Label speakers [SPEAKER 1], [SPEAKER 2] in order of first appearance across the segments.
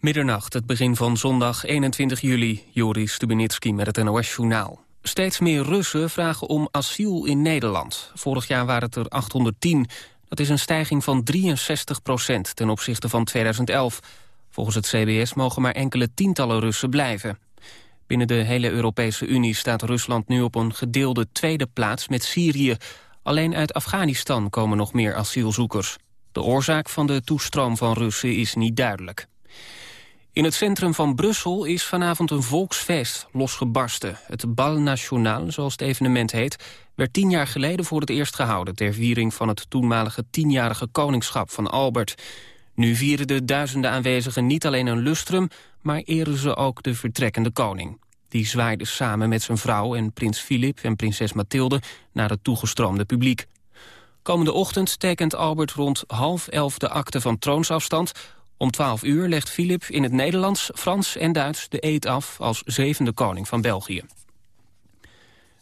[SPEAKER 1] Middernacht, het begin van zondag 21 juli. Joris Stubenitski met het NOS-journaal. Steeds meer Russen vragen om asiel in Nederland. Vorig jaar waren het er 810. Dat is een stijging van 63 procent ten opzichte van 2011. Volgens het CBS mogen maar enkele tientallen Russen blijven. Binnen de hele Europese Unie staat Rusland nu op een gedeelde tweede plaats met Syrië. Alleen uit Afghanistan komen nog meer asielzoekers. De oorzaak van de toestroom van Russen is niet duidelijk. In het centrum van Brussel is vanavond een volksfeest losgebarsten. Het Bal National, zoals het evenement heet, werd tien jaar geleden voor het eerst gehouden... ter viering van het toenmalige tienjarige koningschap van Albert. Nu vieren de duizenden aanwezigen niet alleen een lustrum... maar eren ze ook de vertrekkende koning. Die zwaaide samen met zijn vrouw en prins Filip en prinses Mathilde... naar het toegestroomde publiek. Komende ochtend tekent Albert rond half elf de akte van troonsafstand... Om 12 uur legt Filip in het Nederlands, Frans en Duits de eed af als zevende koning van België.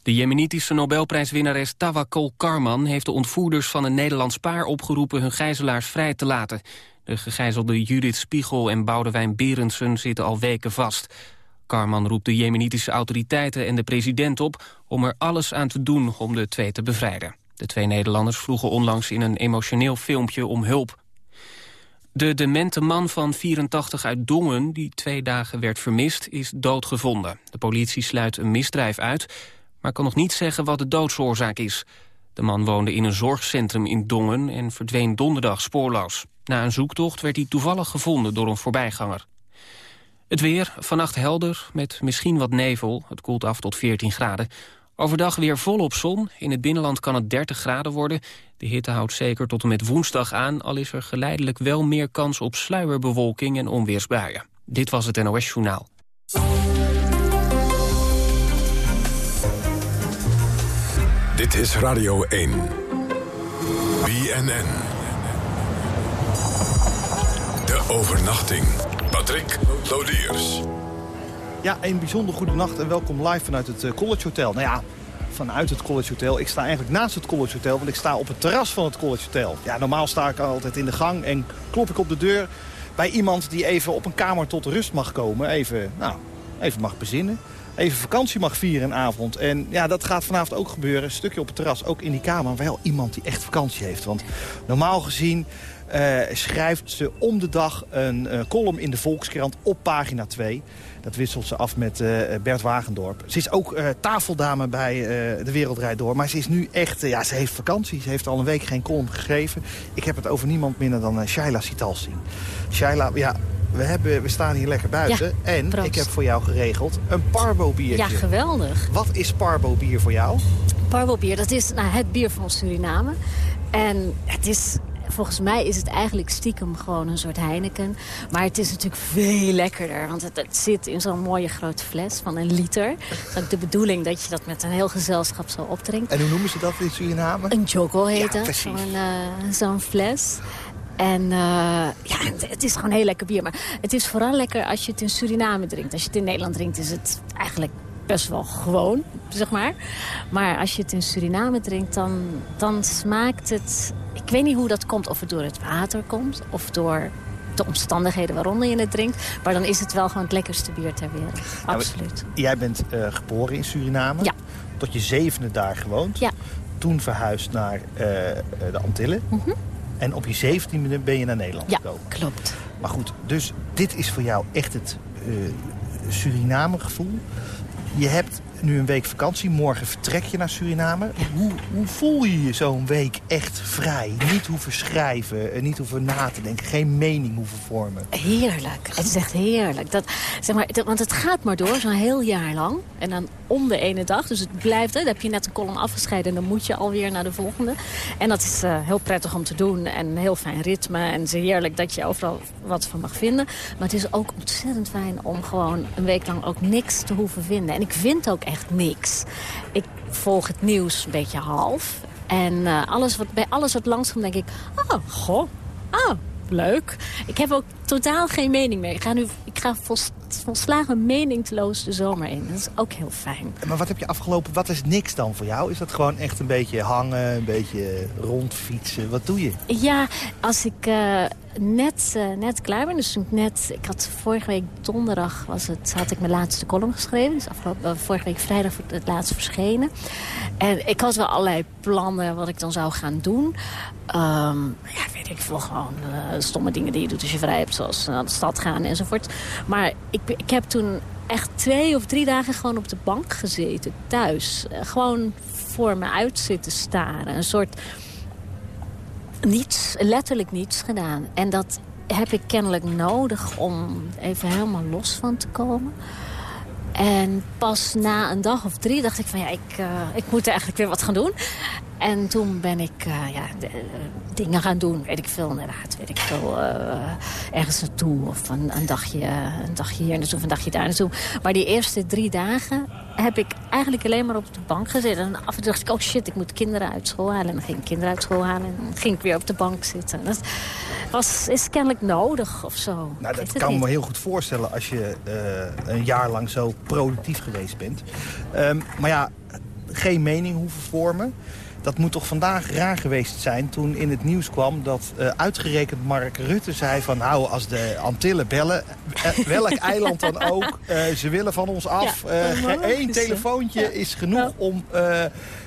[SPEAKER 1] De jemenitische Nobelprijswinnares Tawakkol Karman heeft de ontvoerders van een Nederlands paar opgeroepen hun gijzelaars vrij te laten. De gegijzelde Judith Spiegel en Boudewijn Berendsen zitten al weken vast. Karman roept de jemenitische autoriteiten en de president op om er alles aan te doen om de twee te bevrijden. De twee Nederlanders vroegen onlangs in een emotioneel filmpje om hulp. De demente man van 84 uit Dongen, die twee dagen werd vermist, is doodgevonden. De politie sluit een misdrijf uit, maar kan nog niet zeggen wat de doodsoorzaak is. De man woonde in een zorgcentrum in Dongen en verdween donderdag spoorloos. Na een zoektocht werd hij toevallig gevonden door een voorbijganger. Het weer, vannacht helder, met misschien wat nevel. Het koelt af tot 14 graden. Overdag weer volop zon. In het binnenland kan het 30 graden worden. De hitte houdt zeker tot en met woensdag aan... al is er geleidelijk wel meer kans op sluierbewolking en onweersbuien. Dit was het NOS Journaal.
[SPEAKER 2] Dit is Radio 1. BNN. De overnachting. Patrick Lodiers.
[SPEAKER 3] Ja, een bijzonder goede nacht en welkom live vanuit het eh, College Hotel. Nou ja, vanuit het College Hotel. Ik sta eigenlijk naast het College Hotel, want ik sta op het terras van het College Hotel. Ja, normaal sta ik altijd in de gang en klop ik op de deur bij iemand die even op een kamer tot rust mag komen. Even, nou, even mag bezinnen. Even vakantie mag vieren een avond. En ja, dat gaat vanavond ook gebeuren. Een stukje op het terras, ook in die kamer. Wel iemand die echt vakantie heeft. Want normaal gezien uh, schrijft ze om de dag een uh, column in de Volkskrant op pagina 2. Dat wisselt ze af met uh, Bert Wagendorp. Ze is ook tafeldame bij De Wereldrijd Door. Maar ze is nu echt, ja, ze heeft vakantie. Ze heeft al een week geen column gegeven. Ik heb het over niemand minder dan Shaila Sitalsing. Shaila, ja, we, hebben, we staan hier lekker buiten. en ik heb voor jou geregeld een Parbo biertje.
[SPEAKER 4] Ja, geweldig.
[SPEAKER 3] Wat is Parbo bier voor jou?
[SPEAKER 4] Parbo bier, dat is nou, het bier van Suriname. En het is volgens mij is het eigenlijk stiekem gewoon een soort Heineken. Maar het is natuurlijk veel lekkerder. Want het, het zit in zo'n mooie grote fles van een liter. Het is ook de bedoeling dat je dat met een heel gezelschap zo opdrinkt.
[SPEAKER 3] En hoe noemen ze dat in Suriname?
[SPEAKER 4] Een jogo heet ja, dat. Zo'n uh, fles. En uh, ja, het is gewoon heel lekker bier. Maar het is vooral lekker als je het in Suriname drinkt. Als je het in Nederland drinkt is het eigenlijk best wel gewoon, zeg maar. Maar als je het in Suriname drinkt, dan, dan smaakt het... Ik weet niet hoe dat komt, of het door het water komt... of door de omstandigheden waaronder je het drinkt. Maar dan is het wel gewoon het lekkerste bier ter wereld. Absoluut.
[SPEAKER 3] jij bent uh, geboren in Suriname.
[SPEAKER 4] Ja.
[SPEAKER 3] Tot je zevende daar gewoond.
[SPEAKER 4] Ja.
[SPEAKER 3] Toen verhuisd naar uh, de Antillen.
[SPEAKER 4] Mm -hmm.
[SPEAKER 3] En op je zeventiende ben je naar Nederland
[SPEAKER 4] ja,
[SPEAKER 3] gekomen.
[SPEAKER 4] klopt.
[SPEAKER 3] Maar goed, dus dit is voor jou echt het uh, Suriname gevoel. Je hebt nu een week vakantie. Morgen vertrek je naar Suriname. Hoe, hoe voel je je zo'n week echt vrij? Niet hoeven schrijven, eh, niet hoeven na te denken. Geen mening hoeven vormen.
[SPEAKER 4] Heerlijk. Het is echt heerlijk. Dat, zeg maar, want het gaat maar door, zo'n heel jaar lang. En dan om de ene dag. Dus het blijft, hè, dan heb je net een column afgescheiden... en dan moet je alweer naar de volgende. En dat is uh, heel prettig om te doen. En een heel fijn ritme. En is heerlijk dat je overal wat van mag vinden. Maar het is ook ontzettend fijn om gewoon een week lang ook niks te hoeven vinden. En ik vind ook echt niks. Ik volg het nieuws een beetje half. En uh, alles wat, bij alles wat langskomt denk ik... Oh, goh, oh, leuk. Ik heb ook totaal geen mening meer. Ik ga nu ik ga volst, volslagen meningloos de zomer in. Dat is ook heel fijn.
[SPEAKER 3] Maar wat heb je afgelopen, wat is niks dan voor jou? Is dat gewoon echt een beetje hangen, een beetje rondfietsen? Wat doe je?
[SPEAKER 4] Ja, als ik uh, net, uh, net klaar ben, dus net, ik had vorige week donderdag was het, had ik mijn laatste column geschreven. Dus afgelopen, uh, vorige week vrijdag het laatst verschenen. En ik had wel allerlei plannen wat ik dan zou gaan doen. Um, ja, weet ik veel, gewoon stomme dingen die je doet als je vrij hebt, zoals naar de stad gaan enzovoort. Maar ik, ik heb toen echt twee of drie dagen gewoon op de bank gezeten, thuis. gewoon voor me uit zitten staren. Een soort niets, letterlijk niets gedaan. En dat heb ik kennelijk nodig om even helemaal los van te komen. En pas na een dag of drie dacht ik van ja, ik, uh, ik moet eigenlijk weer wat gaan doen. En toen ben ik uh, ja, de, dingen gaan doen, weet ik veel inderdaad. Weet ik veel, uh, ergens naartoe of een, een, dagje, een dagje hier naartoe of een dagje daar naartoe. Maar die eerste drie dagen heb ik eigenlijk alleen maar op de bank gezeten. En af en toe dacht ik, oh shit, ik moet kinderen uit school halen. En dan ging ik kinderen uit school halen en dan ging ik weer op de bank zitten. Dat was, is kennelijk nodig of zo.
[SPEAKER 3] Nou, dat kan ik me heel goed voorstellen als je uh, een jaar lang zo productief geweest bent. Um, maar ja, geen mening hoeven vormen. Dat moet toch vandaag raar geweest zijn toen in het nieuws kwam... dat uh, uitgerekend Mark Rutte zei van... nou, als de Antillen bellen, uh, welk eiland dan ook... Uh, ze willen van ons af. Ja, Eén telefoontje ja. is genoeg ja. om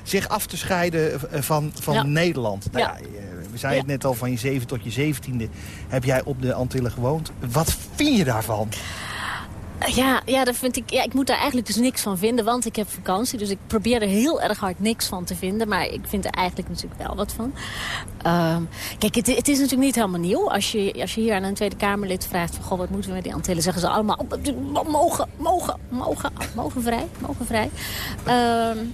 [SPEAKER 3] zich af te scheiden van, van Nederland. Nou, we zeiden het net al, van je zeven tot je zeventiende heb jij op de Antillen gewoond. Wat vind je daarvan?
[SPEAKER 4] Ja, ja, dat vind ik, ja, ik moet daar eigenlijk dus niks van vinden, want ik heb vakantie. Dus ik probeer er heel erg hard niks van te vinden. Maar ik vind er eigenlijk natuurlijk wel wat van. Um, kijk, het, is natuurlijk niet helemaal nieuw. Als je, als je hier aan een Tweede Kamerlid vraagt... van, goh, wat moeten we met die Antillen? Zeggen ze allemaal, mogen, mogen, mogen, mogen vrij, mogen vrij. Um,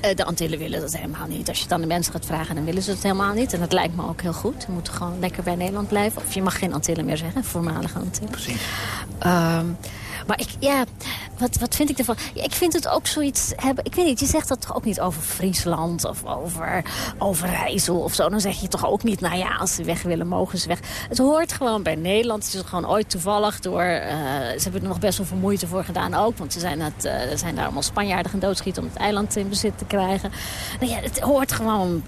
[SPEAKER 4] de Antillen willen dat helemaal niet. Als je het aan de mensen gaat vragen, dan willen ze het helemaal niet. En dat lijkt me ook heel goed. We moeten gewoon lekker bij Nederland blijven. Of je mag geen Antillen meer zeggen, voormalige Antillen.
[SPEAKER 3] Precies.
[SPEAKER 4] Um, maar ik, ja, wat, wat vind ik ervan? Ik vind het ook zoiets hebben. Ik weet niet, je zegt dat toch ook niet over Friesland of over, over Rijssel of zo. Dan zeg je toch ook niet, nou ja, als ze weg willen, mogen ze weg. Het hoort gewoon bij Nederland. Het is gewoon ooit toevallig door... Uh, ze hebben er nog best wel veel moeite voor gedaan ook. Want ze zijn, het, uh, zijn daar allemaal Spanjaarden gaan om het eiland in bezit te krijgen. Nou ja, het hoort gewoon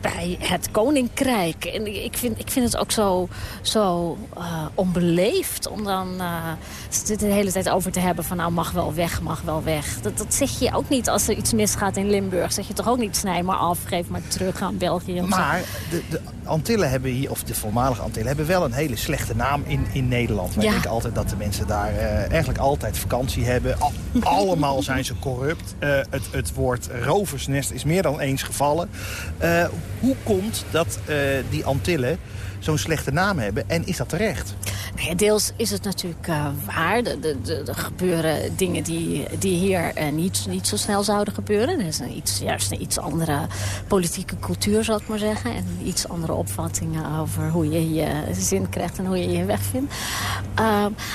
[SPEAKER 4] bij het koninkrijk. En ik vind, ik vind het ook zo, zo uh, onbeleefd om dan uh, de hele tijd over te hebben van nou mag wel weg, mag wel weg. Dat, dat zeg je ook niet als er iets misgaat in Limburg. Zeg je toch ook niet snij maar af, geef maar terug aan België.
[SPEAKER 3] Maar de, de Antillen hebben hier, of de voormalige Antillen hebben wel een hele slechte naam in, in Nederland. Wij ja. denken altijd dat de mensen daar uh, eigenlijk altijd vakantie hebben. Al, allemaal zijn ze corrupt. het, het woord roversnest is meer dan eens gevallen hoe komt dat uh, die Antillen zo'n slechte naam hebben en is dat terecht?
[SPEAKER 4] Nou deels is het natuurlijk uh, waar. Er gebeuren dingen die, die hier uh, niet, niet zo snel zouden gebeuren. Er is een iets, juist een iets andere politieke cultuur, zal ik maar zeggen. En iets andere opvattingen over hoe je je zin krijgt en hoe je je weg vindt. Uh,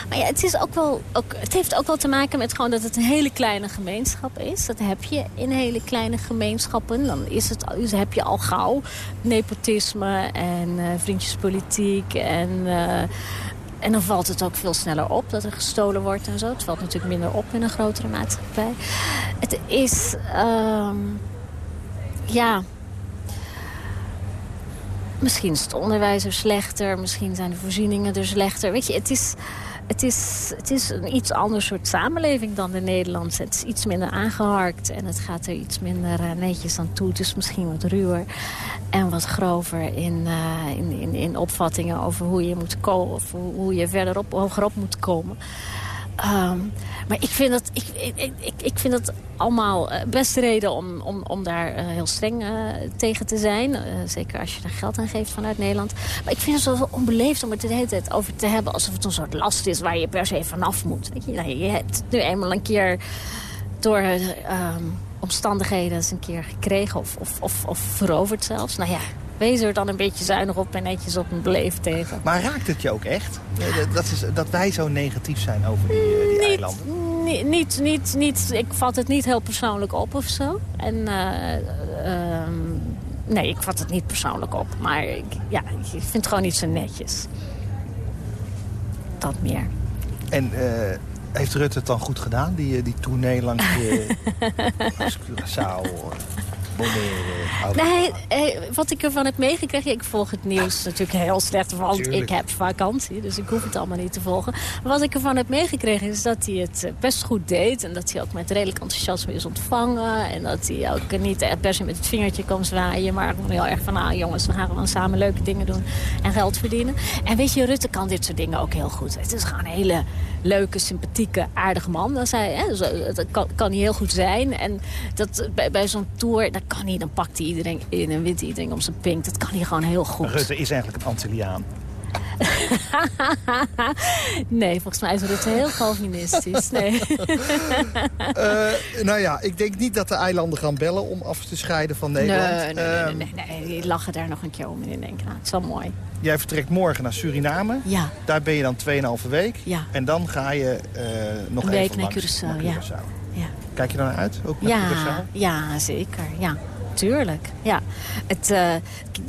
[SPEAKER 4] maar ja, het, is ook wel, ook, het heeft ook wel te maken met gewoon dat het een hele kleine gemeenschap is. Dat heb je in hele kleine gemeenschappen. Dan is het, dus heb je al gauw nepotisme en vriendjespolitiek en... En dan valt het ook veel sneller op dat er gestolen wordt en zo. Het valt natuurlijk minder op in een grotere maatschappij. Het is... Um, ja... Misschien is het onderwijs er slechter. Misschien zijn de voorzieningen er slechter. Weet je, het is het is, het is een iets ander soort samenleving dan de Nederlandse. Het is iets minder aangeharkt en het gaat er iets minder uh, netjes aan toe. Het is misschien wat ruwer en wat grover in, uh, in, in, in, opvattingen over hoe je moet komen... of hoe je verderop, hogerop moet komen. Um, maar ik vind dat, ik, ik, ik, ik vind dat allemaal best reden om, om, om daar uh, heel streng uh, tegen te zijn. Zeker als je er geld aan geeft vanuit Nederland. Maar ik vind het zo onbeleefd om het de hele tijd over te hebben... alsof het een soort last is waar je per se vanaf moet. Je, nou, je hebt nu eenmaal een keer door um, omstandigheden eens een keer gekregen... Of, of, of, of veroverd zelfs. Nou ja, wees er dan een beetje zuinig op en netjes op een beleefd tegen.
[SPEAKER 3] Maar raakt het je ook echt? Dat, is, dat wij zo negatief zijn over die, die
[SPEAKER 4] niet,
[SPEAKER 3] eilanden?
[SPEAKER 4] Niet, niet, niet, ik vat het niet heel persoonlijk op of zo. En uh, uh, nee, ik vat het niet persoonlijk op. Maar ik, ja, ik vind het gewoon niet zo netjes. dat meer.
[SPEAKER 3] En heeft Rutte het dan goed gedaan, die, die tournee langs, uh, langs
[SPEAKER 4] Nee, wat ik ervan heb meegekregen... ik volg het nieuws natuurlijk heel slecht, want ik heb vakantie. Dus ik hoef het allemaal niet te volgen. Maar wat ik ervan heb meegekregen is dat hij het eh, best goed deed. En dat hij ook met redelijk enthousiasme is ontvangen. En dat hij ook niet per se met het vingertje kan zwaaien. Maar heel erg van, ah jongens, we gaan gewoon samen leuke dingen doen. En geld verdienen. En weet je, Rutte kan dit soort dingen ook heel goed. Het is gewoon een hele leuke, sympathieke, aardige man. Dat, hij, hè, dat kan, kan heel goed zijn. En dat, bij, zo'n tour, dat kan hij. Dan pakt hij iedereen in en wint iedereen om zijn pink. Dat kan hij gewoon heel goed.
[SPEAKER 3] Rutte is eigenlijk een Antilliaan.
[SPEAKER 4] nee, volgens mij is Rutte heel Calvinistisch. Nee.
[SPEAKER 3] uh, nou ja, ik denk niet dat de eilanden gaan bellen om af te scheiden van Nederland.
[SPEAKER 4] Nee, nee, nee, nee, nee, nee. die lachen daar nog een keer om in denken. Nou, het is wel mooi.
[SPEAKER 3] Jij vertrekt morgen naar Suriname.
[SPEAKER 4] Ja.
[SPEAKER 3] Daar ben je dan 2,5 week.
[SPEAKER 4] Ja.
[SPEAKER 3] En dan ga je uh, nog
[SPEAKER 4] een
[SPEAKER 3] even
[SPEAKER 4] naar
[SPEAKER 3] Curaçao.
[SPEAKER 4] Naar Curaçao. Ja. ja.
[SPEAKER 3] Kijk je dan uit, ook naar
[SPEAKER 4] ja,
[SPEAKER 3] Curaçao?
[SPEAKER 4] Ja, zeker. Ja. Tuurlijk, ja. Het, uh,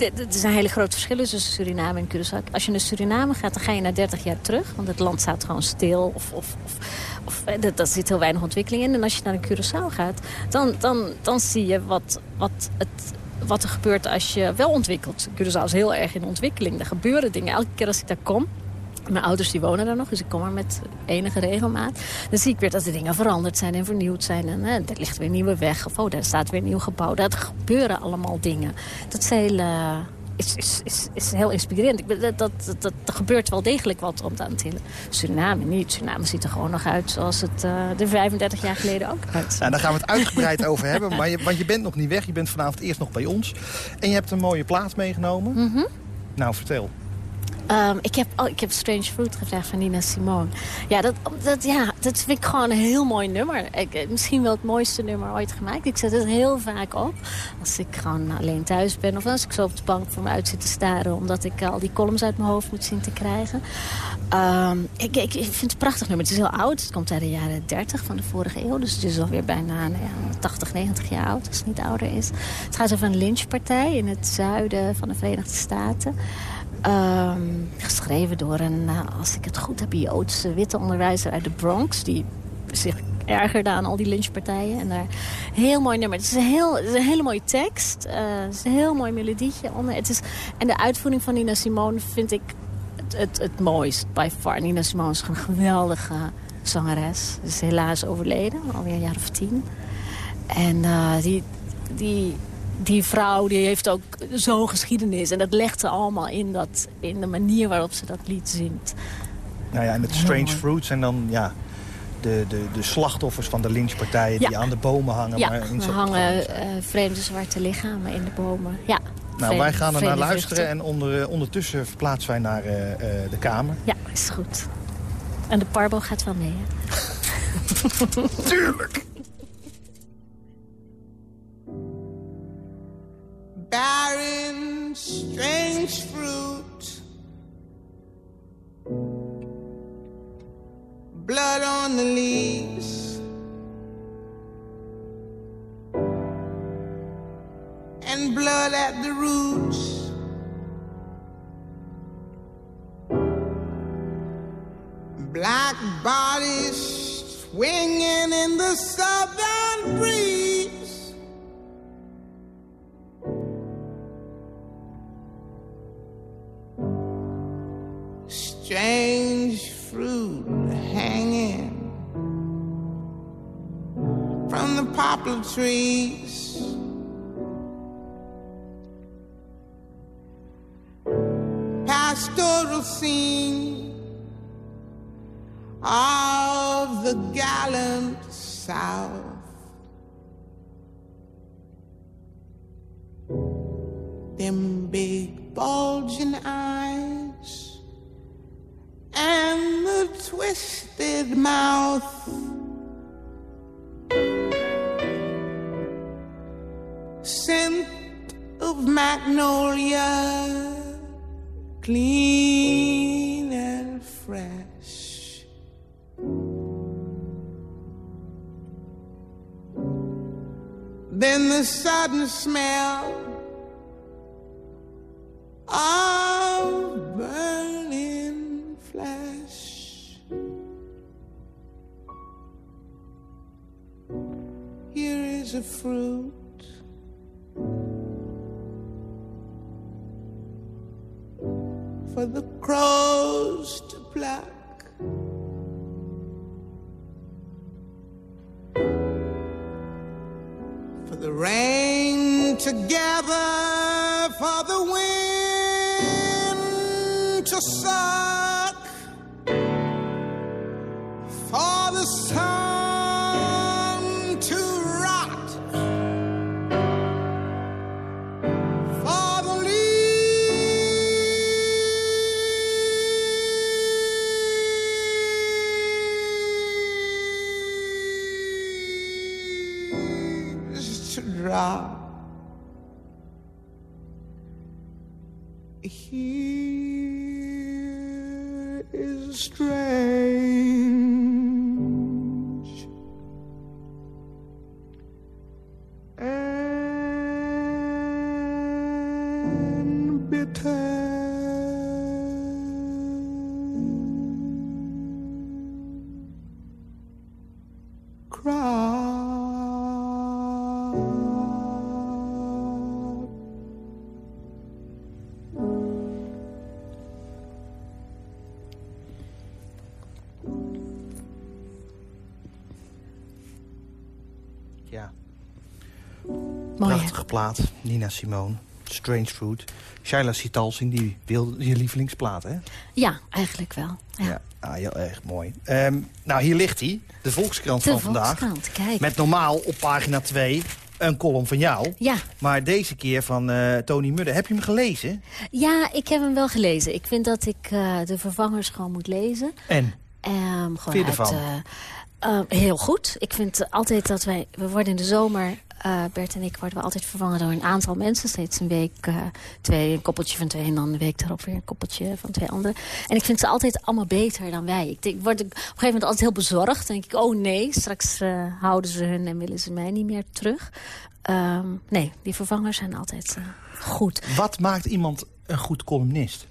[SPEAKER 4] er zijn hele grote verschillen tussen Suriname en Curaçao. Als je naar Suriname gaat, dan ga je naar 30 jaar terug. Want het land staat gewoon stil. Of, of, of, of dat zit heel weinig ontwikkeling in. En als je naar een Curaçao gaat, dan, dan, dan zie je wat, wat het wat er gebeurt als je wel ontwikkelt. Curaçao is heel erg in ontwikkeling. Er gebeuren dingen. Elke keer als ik daar kom... Mijn ouders die wonen daar nog, dus ik kom er met enige regelmaat. Dan zie ik weer dat de dingen veranderd zijn en vernieuwd zijn. En er ligt weer een nieuwe weg. Of oh, daar staat weer een nieuw gebouw. Dat gebeuren allemaal dingen. Dat is heel, uh, is, is, is, is heel inspirerend. Ik, dat, dat, dat, dat gebeurt wel degelijk wat om aan tillen. Suriname niet. Suriname ziet er gewoon nog uit zoals het uh, er 35 jaar geleden ook uit.
[SPEAKER 3] Nou, daar gaan we het uitgebreid over hebben. Maar je, want je bent nog niet weg. Je bent vanavond eerst nog bij ons. En je hebt een mooie plaat meegenomen.
[SPEAKER 4] Mm -hmm.
[SPEAKER 3] Nou, vertel.
[SPEAKER 4] Um, ik, heb, oh, ik heb Strange Fruit gevraagd van Nina Simone. Ja dat, dat, ja, dat vind ik gewoon een heel mooi nummer. Ik, misschien wel het mooiste nummer ooit gemaakt. Ik zet het heel vaak op. Als ik gewoon alleen thuis ben. Of als ik zo op de bank voor me uit zit te staren. Omdat ik al die columns uit mijn hoofd moet zien te krijgen. Um, ik, ik, vind het een prachtig nummer. Het is heel oud. Het komt uit de jaren 30 van de vorige eeuw. Dus het is alweer bijna nou ja, 80, 90 jaar oud. Als het niet ouder is. Het gaat over een lynchpartij in het zuiden van de Verenigde Staten. Um, geschreven door een, als ik het goed heb, Joodse witte onderwijzer uit de Bronx. Die zich ergerde aan al die lynchpartijen. En daar heel mooi nummer. Het is een, heel, het is een hele mooie tekst. Uh, het is een heel mooi melodietje onder. Het is, en de uitvoering van Nina Simone vind ik het, het, het mooist, by far. Nina Simone is een geweldige zangeres. Ze is helaas overleden, alweer een jaar of tien. En uh, die, die, die vrouw die heeft ook zo'n geschiedenis. En dat legt ze allemaal in, dat, in de manier waarop ze dat lied zingt.
[SPEAKER 3] Nou ja, en het Strange Fruits en dan ja, de, de, de slachtoffers van de lynchpartijen
[SPEAKER 4] ja.
[SPEAKER 3] die aan de bomen hangen.
[SPEAKER 4] Ja,
[SPEAKER 3] maar in
[SPEAKER 4] hangen uh, vreemde zwarte lichamen in de bomen. Ja,
[SPEAKER 3] nou, wij gaan er naar luisteren en onder, ondertussen verplaatsen wij naar uh, uh, de kamer.
[SPEAKER 4] Ja, is goed. En de parbo gaat wel mee, hè?
[SPEAKER 3] Tuurlijk!
[SPEAKER 5] Trees. Pastoral scene of the gallant South. Them big bulging eyes and the twisted mouth. Magnolia, clean and fresh. Then the sudden smell rain together for the wind to suck,
[SPEAKER 3] plaat. Nina Simone. Strange Fruit. Shaila Sitalsing, die wil je lievelingsplaat, hè?
[SPEAKER 4] Ja, eigenlijk wel. Ja.
[SPEAKER 3] Ja, ah, heel erg mooi. Ehm, nou, hier ligt hij. De Volkskrant
[SPEAKER 4] De
[SPEAKER 3] van vandaag.
[SPEAKER 4] Volkskrant, kijk.
[SPEAKER 3] Met normaal op pagina 2 een column van jou.
[SPEAKER 4] Ja.
[SPEAKER 3] Maar deze keer van eh, Tony Mudde. Heb je hem gelezen?
[SPEAKER 4] ja, ik heb hem wel gelezen. Ik vind dat ik eh, de vervangers gewoon moet lezen.
[SPEAKER 3] En?
[SPEAKER 4] Ehm gewoon uit, eh, heel goed. Ik vind altijd dat wij... We worden in de zomer, eh, Bert en ik, worden we altijd vervangen door een aantal mensen. Steeds een week eh, twee, een koppeltje van twee... en dan een week daarop weer een koppeltje van twee anderen. En ik vind ze altijd allemaal beter dan wij. Ik denk, word op een gegeven moment altijd heel bezorgd. Dan denk ik, oh nee, straks eh, houden ze hun en willen ze mij niet meer terug. Ehm, nee, die vervangers zijn altijd goed.
[SPEAKER 3] Wat maakt iemand een goed columnist?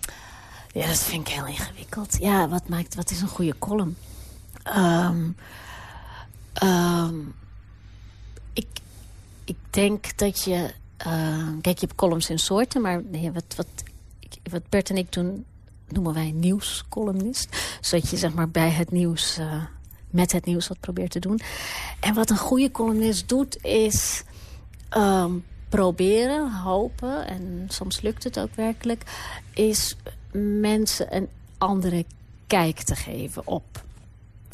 [SPEAKER 4] Ja, dat vind ik heel ingewikkeld. Ja, wat, maakt, wat is een goede column? Ehm, ik, ik denk dat je... eh, kijk, je hebt columns in soorten, maar wat, wat, wat Bert en ik doen... noemen wij nieuwscolumnist. Zodat je zeg maar bij het nieuws... eh, met het nieuws wat probeert te doen. En wat een goede columnist doet, is... ehm, proberen, hopen, en soms lukt het ook werkelijk... is mensen een andere kijk te geven op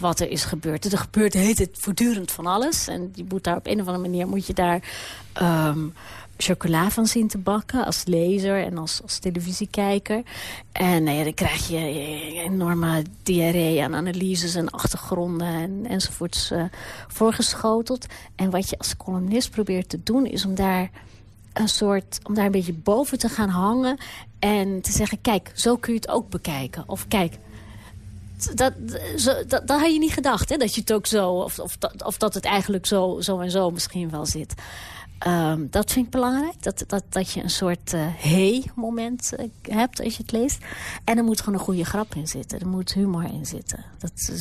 [SPEAKER 4] wat er is gebeurd. Er gebeurt heet het voortdurend van alles. En je moet daar op een of andere manier moet je daar ehm, chocola van zien te bakken. Als lezer en als, als televisiekijker. En nou ja, dan krijg je eh, enorme diarree aan analyses en achtergronden en, enzovoorts eh, voorgeschoteld. En wat je als columnist probeert te doen is om daar een soort, om daar een beetje boven te gaan hangen en te zeggen, kijk, zo kun je het ook bekijken. Of kijk, dat, zo, dat, dat had je niet gedacht, hè? Dat je het ook zo, of, of, dat, of dat het eigenlijk zo, zo en zo misschien wel zit. Ehm, dat vind ik belangrijk. Dat, dat, dat je een soort eh hey-moment eh, hebt als je het leest. En er moet gewoon een goede grap in zitten. Er moet humor in zitten. Dat,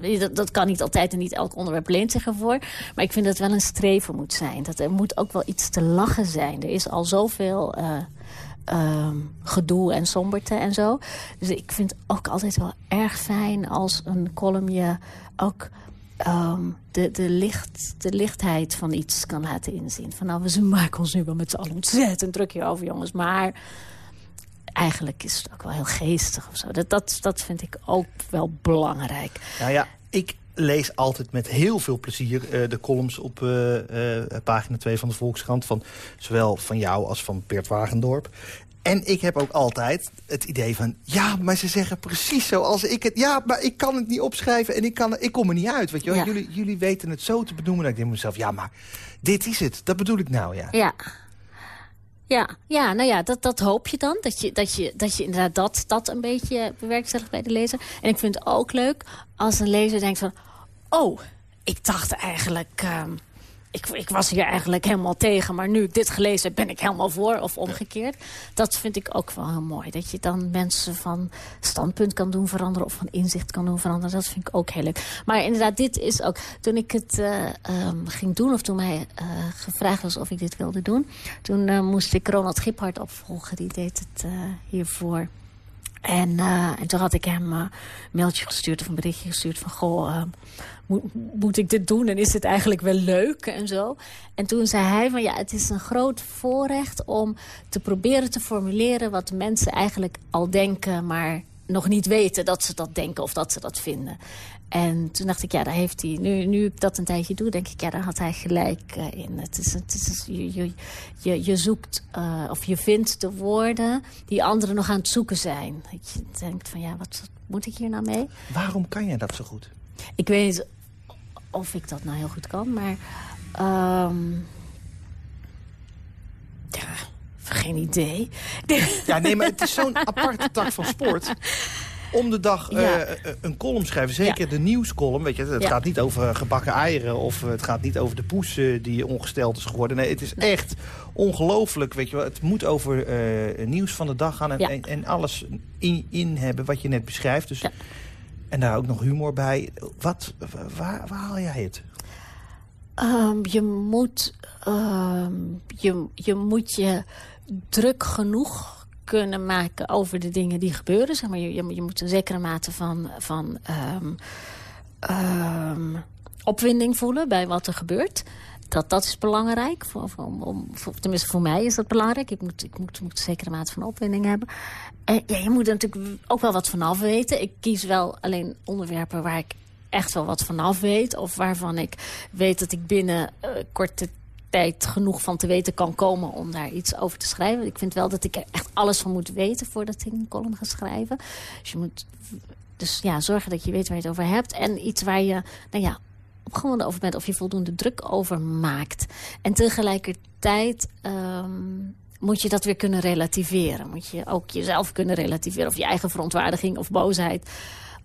[SPEAKER 4] eh, dat, dat, kan niet altijd en niet elk onderwerp leent zich ervoor. Maar ik vind dat het wel een streven moet zijn. Dat er moet ook wel iets te lachen zijn. Er is al zoveel... ehm, gedoe en somberte en zo. Dus ik vind het ook altijd wel erg fijn als een column je ook ehm, de, de, licht, de lichtheid van iets kan laten inzien. Van nou, we maken ons nu wel met z'n allen ontzettend druk hierover, jongens. Maar eigenlijk is het ook wel heel geestig of zo. Dat, dat, dat vind ik ook wel belangrijk.
[SPEAKER 3] Nou ja, ik lees altijd met heel veel plezier eh, de columns op eh, eh, pagina 2 van de Volkskrant. Van, zowel van jou als van Bert Wagendorp. En ik heb ook altijd het idee van... ja, maar ze zeggen precies zoals ik het... ja, maar ik kan het niet opschrijven en ik, kan, ik kom er niet uit. Weet je wel?
[SPEAKER 4] Ja.
[SPEAKER 3] Jullie, jullie weten het zo te benoemen. Dat ik denk mezelf, ja, maar dit is het. Dat bedoel ik nou, ja.
[SPEAKER 4] Ja. Ja, ja, nou ja, dat, dat hoop je dan. Dat je, dat je, dat je inderdaad dat, dat een beetje bewerkstelligt bij de lezer. En ik vind het ook leuk als een lezer denkt van... oh, ik dacht eigenlijk... ehm, ik, ik, was hier eigenlijk helemaal tegen, maar nu ik dit gelezen heb, ben ik helemaal voor of omgekeerd. Dat vind ik ook wel heel mooi. Dat je dan mensen van standpunt kan doen veranderen of van inzicht kan doen veranderen. Dat vind ik ook heel leuk. Maar inderdaad, dit is ook, toen ik het uh, um, ging doen of toen mij uh, gevraagd was of ik dit wilde doen. Toen uh, moest ik Ronald Giphart opvolgen, die deed het hiervoor. En, uh, en toen had ik hem een mailtje gestuurd of een berichtje gestuurd van... goh, uh, moet, moet ik dit doen en is dit eigenlijk wel leuk en zo. En toen zei hij van ja, het is een groot voorrecht om te proberen te formuleren... wat mensen eigenlijk al denken, maar nog niet weten dat ze dat denken of dat ze dat vinden. En toen dacht ik, ja, daar heeft hij... Nu, nu ik dat een tijdje doe, denk ik, ja, daar had hij gelijk uh, in. Het is, het is, je, je, je, je zoekt, uh, of je vindt de woorden die anderen nog aan het zoeken zijn. Dat je denkt van, ja, wat moet ik hier nou mee?
[SPEAKER 3] Waarom kan jij dat zo goed?
[SPEAKER 4] Ik weet niet of ik dat nou heel goed kan, maar... Um, ja, geen idee.
[SPEAKER 3] Ja, nee, maar het is zo'n aparte tak van sport om de dag ja. uh, een column schrijven. Zeker ja. de nieuwscolumn. Weet je, het ja. gaat niet over gebakken eieren of het gaat niet over de poes uh, die ongesteld is geworden. Nee, het is nee. echt ongelooflijk. Weet je. Het moet over uh, nieuws van de dag gaan en, en, en, alles in, in hebben wat je net beschrijft. Dus, En daar ook nog humor bij. Wat, waar, waar haal jij het?
[SPEAKER 4] Um, je, moet, um, je, je moet je druk genoeg kunnen maken over de dingen die gebeuren. Zeg maar, je, je, moet een zekere mate van, van um, um, opwinding voelen bij wat er gebeurt. Dat, dat is belangrijk. Voor, om, om, tenminste, voor mij is dat belangrijk. Ik moet, een zekere mate van opwinding hebben. En ja, je moet er natuurlijk ook wel wat vanaf weten. Ik kies wel alleen onderwerpen waar ik echt wel wat vanaf weet. Of waarvan ik weet dat ik binnen uh, korte tijd genoeg van te weten kan komen om daar iets over te schrijven. Ik vind wel dat ik er echt alles van moet weten voordat ik een column ga schrijven. Dus je moet dus ja, zorgen dat je weet waar je het over hebt. En iets waar je, nou ja, opgewonden over bent of je voldoende druk over maakt. En tegelijkertijd um, moet je dat weer kunnen relativeren. Moet je ook jezelf kunnen relativeren of je eigen verontwaardiging of boosheid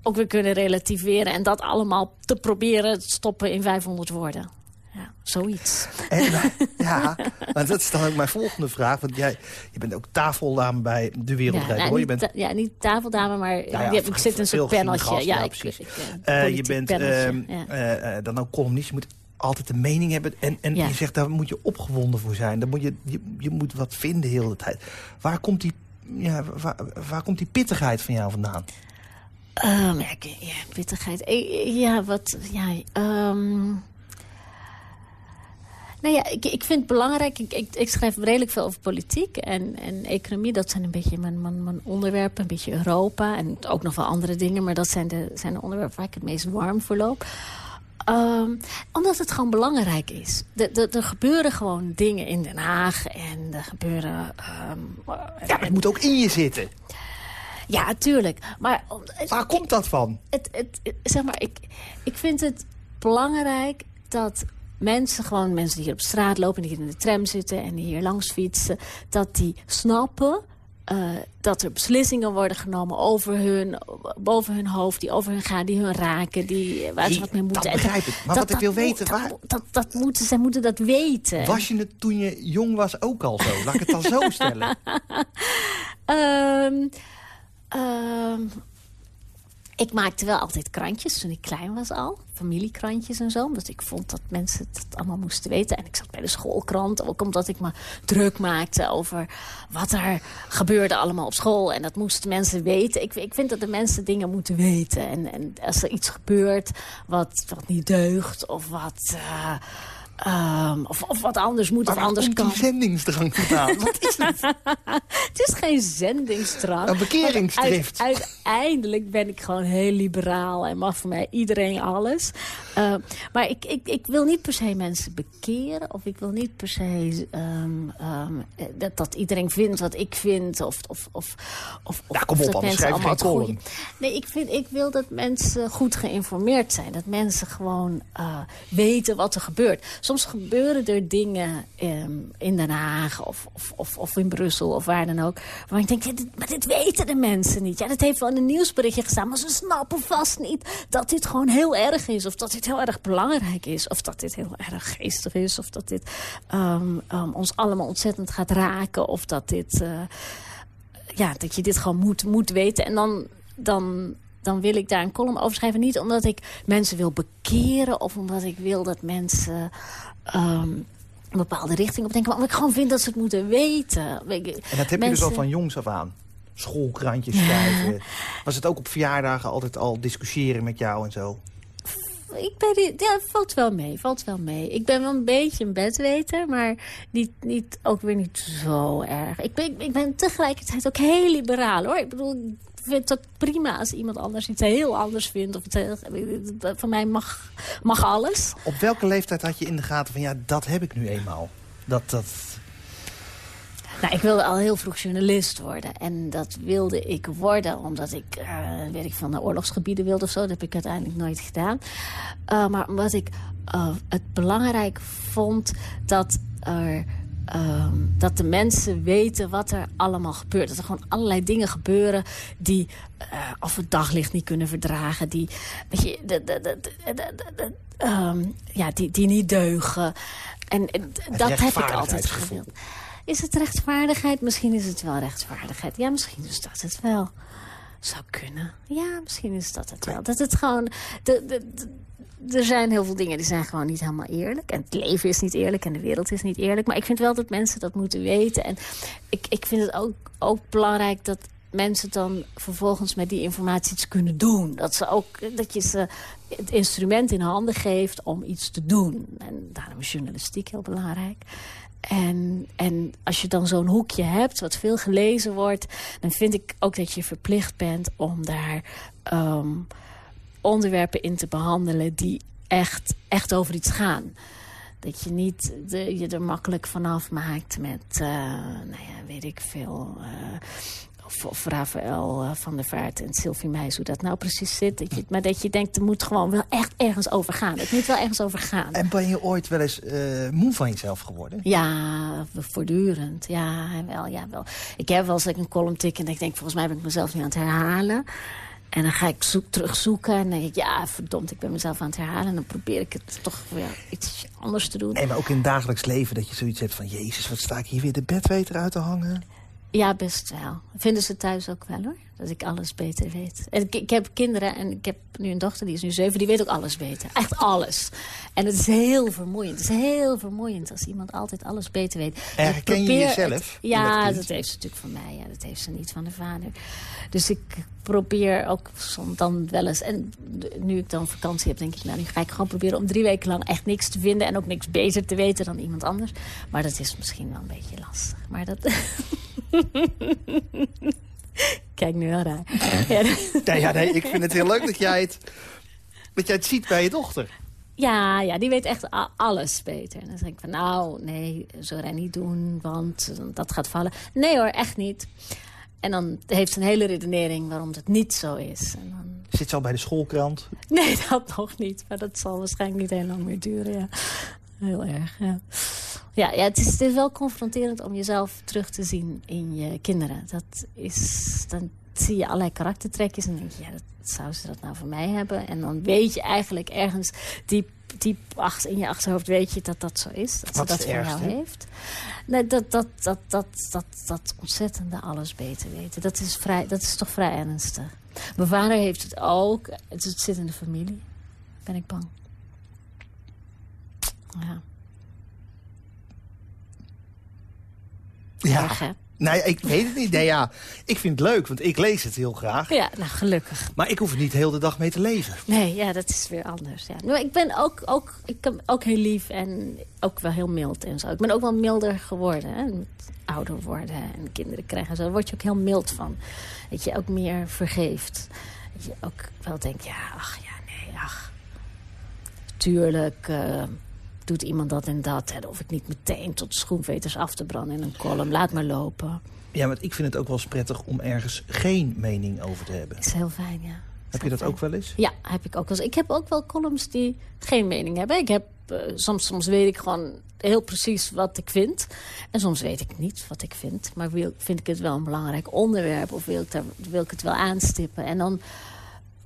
[SPEAKER 4] ook weer kunnen relativeren. En dat allemaal te proberen stoppen in 500 woorden. Ja, zoiets.
[SPEAKER 3] En, ja, maar dat is dan ook mijn volgende vraag. Want jij je bent ook tafeldame bij De Wereldrijd.
[SPEAKER 4] Ja,
[SPEAKER 3] nou,
[SPEAKER 4] je
[SPEAKER 3] bent...
[SPEAKER 4] ja, niet tafeldame, maar ja, ja, ik zit in zo'n paneltje. Ja, ik,
[SPEAKER 3] precies. Ik, uh, je bent uh, uh, dan ook columnist. Je moet altijd een mening hebben. En, en je zegt, daar moet je opgewonden voor zijn. Dan moet je, je, je moet wat vinden de hele tijd. Waar komt die, ja, waar, waar komt die pittigheid van jou vandaan?
[SPEAKER 4] Um, ja, pittigheid. Ja, wat... Ja, um, nou ja, ik, ik vind het belangrijk. Ik, ik, ik, schrijf redelijk veel over politiek en, en economie. Dat zijn een beetje mijn, mijn, mijn, onderwerpen. Een beetje Europa en ook nog wel andere dingen. Maar dat zijn de, zijn de onderwerpen waar ik het meest warm voor loop. Um, omdat het gewoon belangrijk is. De, de, er gebeuren gewoon dingen in Den Haag. En er gebeuren... Um,
[SPEAKER 3] ja, maar het moet ook in je zitten.
[SPEAKER 4] Ja, tuurlijk. Maar,
[SPEAKER 3] Waar komt dat van?
[SPEAKER 4] Het, het, het, zeg maar, ik, ik vind het belangrijk dat mensen, gewoon mensen die hier op straat lopen... die hier in de tram zitten en die hier langs fietsen... dat die snappen uh, dat er beslissingen worden genomen over hun, boven hun hoofd... die over hun gaan, die hun raken, die, waar ze wat mee moeten.
[SPEAKER 3] Dat begrijp ik. Maar dat, wat ik wil weten...
[SPEAKER 4] Dat,
[SPEAKER 3] waar...
[SPEAKER 4] dat, dat, moeten, zij moeten dat weten.
[SPEAKER 3] Was je het toen je jong was ook al zo? Laat ik het dan zo stellen.
[SPEAKER 4] um, um, ik maakte wel altijd krantjes toen ik klein was al. Familiekrantjes en zo. Omdat ik vond dat mensen het allemaal moesten weten. En ik zat bij de schoolkrant. Ook omdat ik me druk maakte over wat er gebeurde allemaal op school. En dat moesten mensen weten. Ik, ik vind dat de mensen dingen moeten weten. En, en als er iets gebeurt wat, wat niet deugt. Of wat... Uh, Um, of, of wat anders moet
[SPEAKER 3] maar
[SPEAKER 4] of anders kan.
[SPEAKER 3] zendingsdrang vandaan? Wat is het?
[SPEAKER 4] het is geen zendingsdrang.
[SPEAKER 3] Een bekeringsdrift.
[SPEAKER 4] Uit, uiteindelijk ben ik gewoon heel liberaal en mag voor mij iedereen alles. Uh, maar ik, ik, ik wil niet per se mensen bekeren. Of ik wil niet per se um, um, dat, dat iedereen vindt wat ik vind. Of, of, of, of,
[SPEAKER 3] ja, kom op, anders schrijf geen column.
[SPEAKER 4] Nee, ik, vind, ik wil dat mensen goed geïnformeerd zijn. Dat mensen gewoon uh, weten wat er gebeurt soms gebeuren er dingen ehm, in Den Haag of, of, of, in Brussel of waar dan ook. Waar ik denk, dit, maar dit weten de mensen niet. Ja, dat heeft wel in een nieuwsberichtje gestaan, maar ze snappen vast niet dat dit gewoon heel erg is. Of dat dit heel erg belangrijk is. Of dat dit heel erg geestig is. Of dat dit ehm, ehm, ons allemaal ontzettend gaat raken. Of dat dit... Uh, ja, dat je dit gewoon moet, moet weten. En dan, dan dan wil ik daar een column over schrijven. Niet omdat ik mensen wil bekeren of omdat ik wil dat mensen... Um, een bepaalde richting op denken. Maar omdat ik gewoon vind dat ze het moeten weten. En
[SPEAKER 3] dat heb je dus al van jongs af aan? Schoolkrantjes schrijven. Was het ook op verjaardagen altijd al discussiëren met jou en zo?
[SPEAKER 4] Ik ben, ja, valt wel mee, valt wel mee. Ik ben wel een beetje een bedweter, maar niet, niet, ook weer niet zo erg. Ik ben, ik ben tegelijkertijd ook heel liberaal, hoor. Ik bedoel, vind het prima als iemand anders iets heel anders vindt. Of heel, van mij mag, mag alles.
[SPEAKER 3] Op welke leeftijd had je in de gaten van ja, dat heb ik nu eenmaal? Dat, dat...
[SPEAKER 4] Nou, ik wilde al heel vroeg journalist worden. En dat wilde ik worden omdat ik, uh, weet ik van de oorlogsgebieden wilde of zo. Dat heb ik uiteindelijk nooit gedaan. Uh, maar omdat ik uh, het belangrijk vond dat er um, dat de mensen weten wat er allemaal gebeurt. Dat er gewoon allerlei dingen gebeuren die uh, of het daglicht niet kunnen verdragen. Die, weet je, de, de, de, um, ja, die, die niet deugen. En, en dat heb ik altijd gewild. Is het rechtvaardigheid? Misschien is het wel rechtvaardigheid. Ja, misschien is dat het wel. Zou kunnen. Ja, misschien is dat het wel. Dat het gewoon... De, de, er zijn heel veel dingen die zijn gewoon niet helemaal eerlijk. En het leven is niet eerlijk en de wereld is niet eerlijk. Maar ik vind wel dat mensen dat moeten weten. En ik, ik vind het ook, ook belangrijk dat mensen dan vervolgens met die informatie iets kunnen doen. Dat, ze ook, dat je ze het instrument in handen geeft om iets te doen. En daarom is journalistiek heel belangrijk. En, en als je dan zo'n hoekje hebt, wat veel gelezen wordt... dan vind ik ook dat je verplicht bent om daar... Um, onderwerpen in te behandelen die echt, echt over iets gaan. Dat je niet de, je er makkelijk vanaf maakt met, uh, nou ja, weet ik veel... Uh, of, of Rafael uh, van der Vaart en Sylvie Meijs, hoe dat nou precies zit. Dat je, maar dat je denkt, er moet gewoon wel echt ergens over gaan. Het moet wel ergens over gaan.
[SPEAKER 3] En ben je ooit wel eens moe van jezelf geworden?
[SPEAKER 4] Ja, voortdurend. Ja, wel, ja, wel. Ik heb wel eens een column tik en ik denk, volgens mij ben ik mezelf nu aan het herhalen. En dan ga ik zoek, terugzoeken en denk ik, ja, verdomd, ik ben mezelf aan het herhalen. En dan probeer ik het toch weer iets anders te doen.
[SPEAKER 3] Nee, maar ook in het dagelijks leven dat je zoiets hebt van... Jezus, wat sta ik hier weer de bedweter uit te hangen?
[SPEAKER 4] Ja, best wel. Vinden ze thuis ook wel, hoor. Dat ik alles beter weet. En ik, ik, heb kinderen en ik heb nu een dochter, die is nu zeven. Die weet ook alles beter. Echt alles. En het is heel vermoeiend. Het is heel vermoeiend als iemand altijd alles beter weet.
[SPEAKER 3] Herken je jezelf?
[SPEAKER 4] ja, dat, dat, heeft ze natuurlijk van mij. Ja, dat heeft ze niet van de vader. Dus ik probeer ook soms dan wel eens... En nu ik dan vakantie heb, denk ik... nou, nu ga ik gewoon proberen om drie weken lang echt niks te vinden... en ook niks beter te weten dan iemand anders. Maar dat is misschien wel een beetje lastig. Maar dat... Kijk nu wel raar.
[SPEAKER 3] Ja. Nee, ja, nee, ik vind het heel leuk dat jij het, dat jij het ziet bij je dochter.
[SPEAKER 4] Ja, ja, die weet echt alles beter. En dan zeg ik van, nou, nee, zo niet doen, want dat gaat vallen. Nee hoor, echt niet. En dan heeft ze een hele redenering waarom het niet zo is. En dan...
[SPEAKER 3] Zit ze al bij de schoolkrant?
[SPEAKER 4] Nee, dat nog niet. Maar dat zal waarschijnlijk niet heel lang meer duren, ja. Heel erg, ja. Ja, ja het, is, het is wel confronterend om jezelf terug te zien in je kinderen. Dat is, dan zie je allerlei karaktertrekjes en denk je, ja, dat, zou ze dat nou voor mij hebben? En dan weet je eigenlijk ergens diep, diep achter, in je achterhoofd weet je dat dat zo is. Dat ze dat
[SPEAKER 3] voor
[SPEAKER 4] jou heeft. Nee, dat, dat, dat, dat, dat, dat ontzettende alles beter weten. Dat is, vrij, dat is toch vrij ernstig. Mijn vader heeft het ook. Het zit in de familie. Ben ik bang. Ja.
[SPEAKER 3] Ja. Erg, Nee, ik weet het niet. Nee, ja, ik vind het leuk, want ik lees het heel graag.
[SPEAKER 4] Ja, nou gelukkig.
[SPEAKER 3] Maar ik hoef er niet heel de dag mee te leven.
[SPEAKER 4] Nee, ja, dat is weer anders. Ja. Nou, ik ben ook, ook, ik ben ook heel lief en ook wel heel mild en zo. Ik ben ook wel milder geworden. Hè? Met ouder worden en kinderen krijgen. Zo, daar word je ook heel mild van. Dat je ook meer vergeeft. Dat je ook wel denkt, ja, ach, ja, nee, ach. Tuurlijk... Uh, doet iemand dat en dat. Hè, of ik niet meteen tot schoenveters af te branden in een column. Laat maar lopen.
[SPEAKER 3] Ja, want ik vind het ook wel eens prettig om ergens geen mening over te hebben.
[SPEAKER 4] is heel fijn, ja.
[SPEAKER 3] Heb je dat ook wel eens?
[SPEAKER 4] Ja, heb ik ook wel eens. Ik heb ook wel columns die geen mening hebben. Ik heb, uh, soms, soms weet ik gewoon heel precies wat ik vind. En soms weet ik niet wat ik vind. Maar wil, vind ik het wel een belangrijk onderwerp. Of wil ik, daar, wil ik het wel aanstippen. En dan...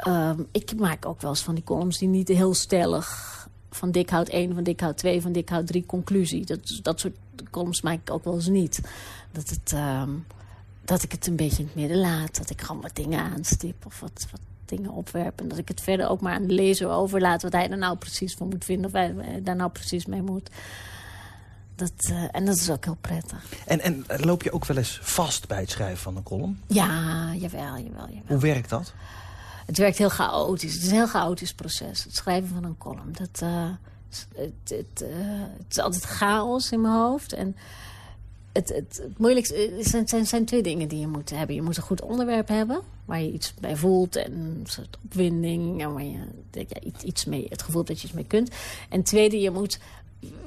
[SPEAKER 4] Uh, ik maak ook wel eens van die columns die niet heel stellig... van dik hout 1, van dik hout 2, van dik hout 3 conclusie. Dat, dat soort columns maak ik ook wel eens niet. Dat, het, uh, dat ik het een beetje in het midden laat. Dat ik gewoon wat dingen aanstip. Of wat, wat dingen opwerpen. En dat ik het verder ook maar aan de lezer overlaat... wat hij er nou precies van moet vinden. Of hij daar nou precies mee moet. Dat, uh, en dat is ook heel prettig.
[SPEAKER 3] En, en loop je ook wel eens vast bij het schrijven van een column?
[SPEAKER 4] Ja, jawel, jawel, jawel.
[SPEAKER 3] Hoe werkt dat?
[SPEAKER 4] Het werkt heel chaotisch. Het is een heel chaotisch proces. Het schrijven van een column. Dat, uh, het, het, uh, het, is altijd chaos in mijn hoofd. En het, het, moeilijkste zijn, zijn, zijn, twee dingen die je moet hebben. Je moet een goed onderwerp hebben, waar je iets bij voelt. En een soort opwinding. En waar je iets mee, het gevoel dat je iets mee kunt. En tweede, je moet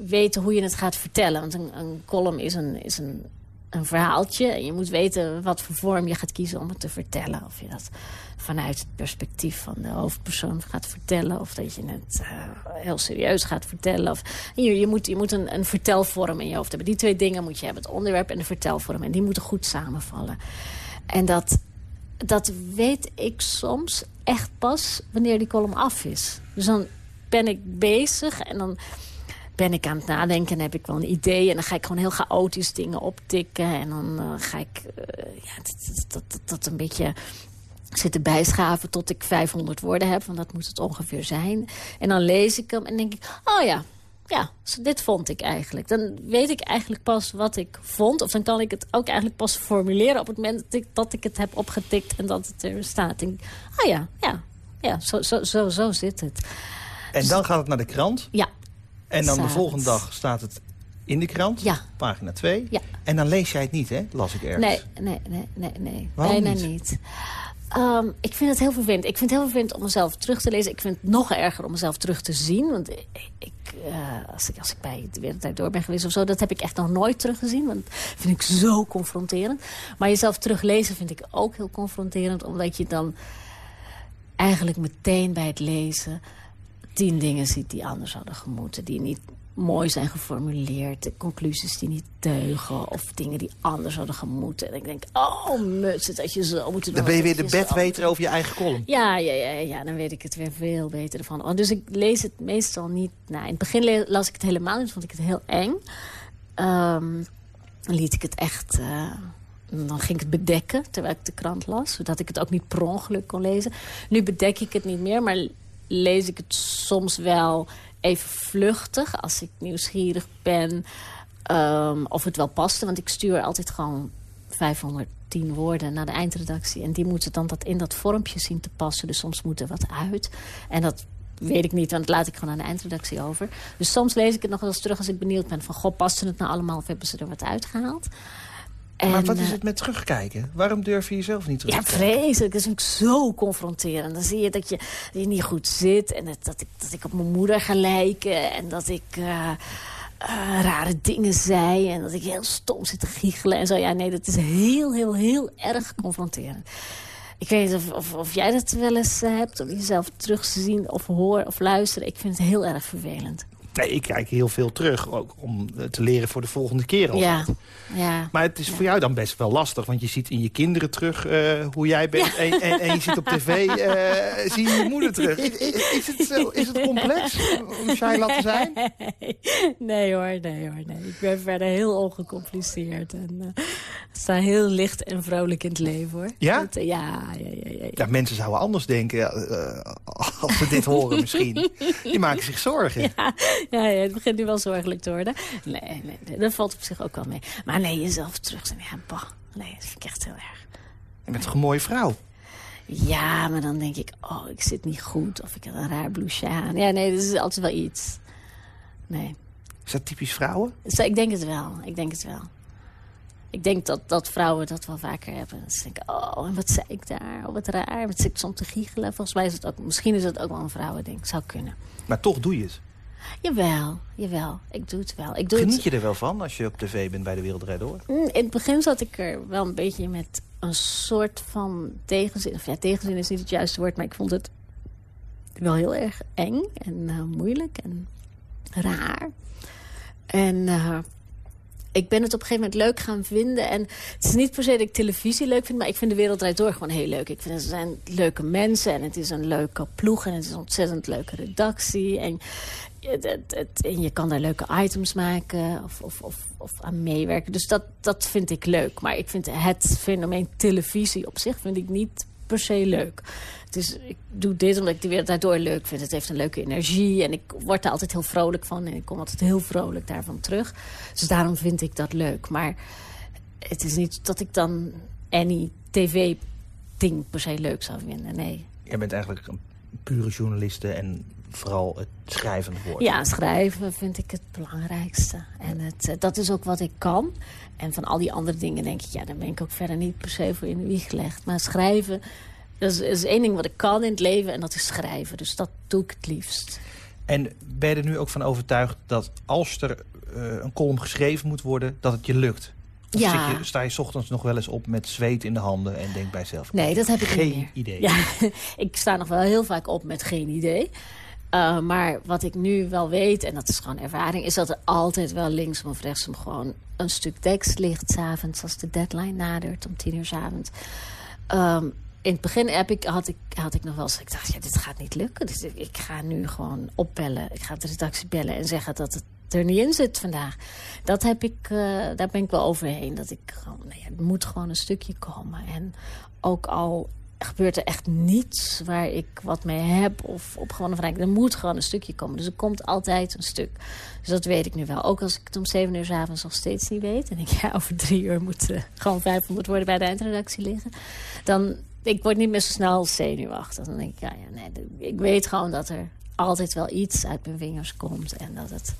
[SPEAKER 4] weten hoe je het gaat vertellen. Want een, een column is een, is een, een verhaaltje. En je moet weten wat voor vorm je gaat kiezen om het te vertellen. Of je dat vanuit het perspectief van de hoofdpersoon gaat vertellen. Of dat je het uh, heel serieus gaat vertellen. Of, je, je, moet, je moet een, een vertelvorm in je hoofd hebben. Die twee dingen moet je hebben. Het onderwerp en de vertelvorm. En die moeten goed samenvallen. En dat, dat weet ik soms echt pas wanneer die column af is. Dus dan ben ik bezig en dan ben ik aan het nadenken en heb ik wel een idee. En dan ga ik gewoon heel chaotisch dingen optikken. En dan uh, ga ik uh, ja, dat, dat, dat, dat, een beetje zitten bijschaven tot ik 500 woorden heb. Want dat moet het ongeveer zijn. En dan lees ik hem en denk ik, oh ja, ja, dit vond ik eigenlijk. Dan weet ik eigenlijk pas wat ik vond. Of dan kan ik het ook eigenlijk pas formuleren op het moment dat ik, dat ik het heb opgetikt en dat het er staat. En, oh ja, ja, ja zo, zo, zo, zo zit het.
[SPEAKER 3] En dan gaat het naar de krant?
[SPEAKER 4] Ja.
[SPEAKER 3] En dan de volgende dag staat het in de krant,
[SPEAKER 4] ja.
[SPEAKER 3] pagina 2.
[SPEAKER 4] Ja.
[SPEAKER 3] En dan lees jij het niet, hè? Las ik ergens.
[SPEAKER 4] Nee, nee, nee, nee. nee.
[SPEAKER 3] Waarom
[SPEAKER 4] Bijna
[SPEAKER 3] niet?
[SPEAKER 4] niet. Um, ik vind het heel vervelend. Ik vind het heel vervelend om mezelf terug te lezen. Ik vind het nog erger om mezelf terug te zien. Want ik, ik, uh, als, ik als ik bij de Wereldtijd door ben geweest of zo... dat heb ik echt nog nooit teruggezien. Want dat vind ik zo confronterend. Maar jezelf teruglezen vind ik ook heel confronterend. Omdat je dan eigenlijk meteen bij het lezen... tien dingen ziet die anders hadden gemoeten. Die niet mooi zijn geformuleerd. De conclusies die niet deugen. Of dingen die anders hadden gemoeten. En ik denk, oh muts, dat je zo moet doen.
[SPEAKER 3] Dan ben je weer de bedweter over je eigen column.
[SPEAKER 4] Ja, ja, ja, ja, dan weet ik het weer veel beter ervan. Oh, dus ik lees het meestal niet. Nou, in het begin las ik het helemaal niet, vond ik het heel eng. Dan liet ik het echt... eh, dan ging ik het bedekken terwijl ik de krant las. Zodat ik het ook niet per ongeluk kon lezen. Nu bedek ik het niet meer, maar lees ik het soms wel even vluchtig. Als ik nieuwsgierig ben ehm, of het wel paste. Want ik stuur altijd gewoon 510 woorden naar de eindredactie. En die moeten dan dat in dat vormpje zien te passen. Dus soms moet er wat uit. En dat weet ik niet, want dat laat ik gewoon aan de eindredactie over. Dus soms lees ik het nog wel eens terug als ik benieuwd ben... van, goh, paste het nou allemaal of hebben ze er wat uitgehaald?
[SPEAKER 3] Maar wat is
[SPEAKER 4] eh,
[SPEAKER 3] het met terugkijken? Waarom durf je jezelf niet terug
[SPEAKER 4] ja,
[SPEAKER 3] te kijken?
[SPEAKER 4] vreselijk. Dat is natuurlijk zo confronterend. Dan zie je dat je, dat je niet goed zit. En dat, dat, ik, dat ik op mijn moeder ga lijken. En dat ik eh, eh, rare dingen zei. En dat ik heel stom zit te giechelen. En zo. Ja, nee, dat is heel, heel, heel erg confronterend. Ik weet niet of, of, of jij dat wel eens hebt. Om jezelf terug te zien of horen of luisteren. Ik vind het heel erg vervelend.
[SPEAKER 3] Nee, ik kijk heel veel terug. Ook om eh, te leren voor de volgende keer. al.
[SPEAKER 4] Ja, ja.
[SPEAKER 3] Maar het is voor jou dan best wel lastig. Want je ziet in je kinderen terug eh, hoe jij bent. En, en, en je ziet op tv, eh, zie je je moeder terug. Is, het, zo, is het complex om shy laten zijn?
[SPEAKER 4] Nee hoor, nee hoor, nee. Ik ben verder heel ongecompliceerd. En eh, sta heel licht en vrolijk in het leven hoor.
[SPEAKER 3] Ja?
[SPEAKER 4] Dat, ja, ja, ja,
[SPEAKER 3] mensen zouden anders denken als ze dit horen misschien. Die maken zich zorgen.
[SPEAKER 4] Ja, ja, ja, het begint nu wel zorgelijk te worden. Nee, nee, dat valt op zich ook wel mee. Maar nee, jezelf terug zijn, ja, bah. Nee, dat vind ik echt heel erg.
[SPEAKER 3] Je bent toch een mooie vrouw?
[SPEAKER 4] Ja, maar dan denk ik, oh, ik zit niet goed. Of ik heb een raar blouseje aan. Ja, nee, dat is altijd wel iets. Nee.
[SPEAKER 3] Is dat typisch vrouwen?
[SPEAKER 4] Ik denk het wel. Ik denk het wel. Ik denk dat, dat vrouwen dat wel vaker hebben. Dat ze denken, oh, en wat zei ik daar? Oh, wat raar. Wat zit ik soms te giechelen? Volgens mij is het ook... Misschien is het ook wel een vrouwending. Zou kunnen.
[SPEAKER 3] Maar toch doe je het.
[SPEAKER 4] Jawel, jawel. Ik doe het wel. Ik doe
[SPEAKER 3] Geniet
[SPEAKER 4] het,
[SPEAKER 3] je er wel van als je op tv bent bij de Wereldrijd Door?
[SPEAKER 4] Mm, In het begin zat ik er wel een beetje met een soort van tegenzin. Of ja, tegenzin is niet het juiste woord, maar ik vond het wel heel erg eng en uh, moeilijk en raar. En uh, ik ben het op een gegeven moment leuk gaan vinden. En het is niet per se dat ik televisie leuk vind... maar ik vind de wereld draait door gewoon heel leuk. Ik vind het zijn leuke mensen en het is een leuke ploeg... en het is een ontzettend leuke redactie. En, en je kan daar leuke items maken of, of, of, of, aan meewerken. Dus dat, dat vind ik leuk. Maar ik vind het fenomeen televisie op zich vind ik niet per se leuk. Het is, ik doe dit omdat ik de wereld daardoor leuk vind. Het heeft een leuke energie en ik word er altijd heel vrolijk van. En ik kom altijd heel vrolijk daarvan terug. Dus daarom vind ik dat leuk. Maar het is niet dat ik dan any tv-ding per se leuk zou vinden, nee.
[SPEAKER 3] Jij bent eigenlijk een pure journaliste en vooral het schrijven woord.
[SPEAKER 4] Ja, schrijven vind ik het belangrijkste. En het, eh, dat is ook wat ik kan. En van al die andere dingen denk ik, ja, daar ben ik ook verder niet per se voor in de wieg gelegd. Maar schrijven, dat is, is één ding wat ik kan in het leven en dat is schrijven. Dus dat doe ik het liefst.
[SPEAKER 3] En ben je er nu ook van overtuigd dat als er uh, een column geschreven moet worden, dat het je lukt? Of
[SPEAKER 4] ja.
[SPEAKER 3] je, sta je s ochtends nog wel eens op met zweet in de handen en denk bij jezelf...
[SPEAKER 4] Nee, dat heb ik
[SPEAKER 3] geen
[SPEAKER 4] niet meer.
[SPEAKER 3] idee.
[SPEAKER 4] Ja, ik sta nog wel heel vaak op met geen idee. Uh, maar wat ik nu wel weet, en dat is gewoon ervaring... is dat er altijd wel linksom of rechtsom gewoon een stuk tekst ligt... s'avonds als de deadline nadert, om tien uur s'avonds. Um, in het begin heb ik, had, ik, nog wel eens... Ik dacht, ja, dit gaat niet lukken. Dus ik ga nu gewoon opbellen. Ik ga de redactie bellen en zeggen dat het er niet in zit vandaag. Dat heb ik, uh, daar ben ik wel overheen. Dat ik gewoon, nee, het moet gewoon een stukje komen. En ook al gebeurt er echt niets waar ik wat mee heb of op gewoon een Er moet gewoon een stukje komen. Dus er komt altijd een stuk. Dus dat weet ik nu wel. Ook als ik het om zeven uur s avonds nog steeds niet weet. En ik ja, over drie uur moet uh, gewoon 500 woorden bij de eindredactie liggen. Dan, ik word niet meer zo snel zenuwachtig. Dan denk ik, ja, ja nee, ik weet gewoon dat er altijd wel iets uit mijn vingers komt. En dat het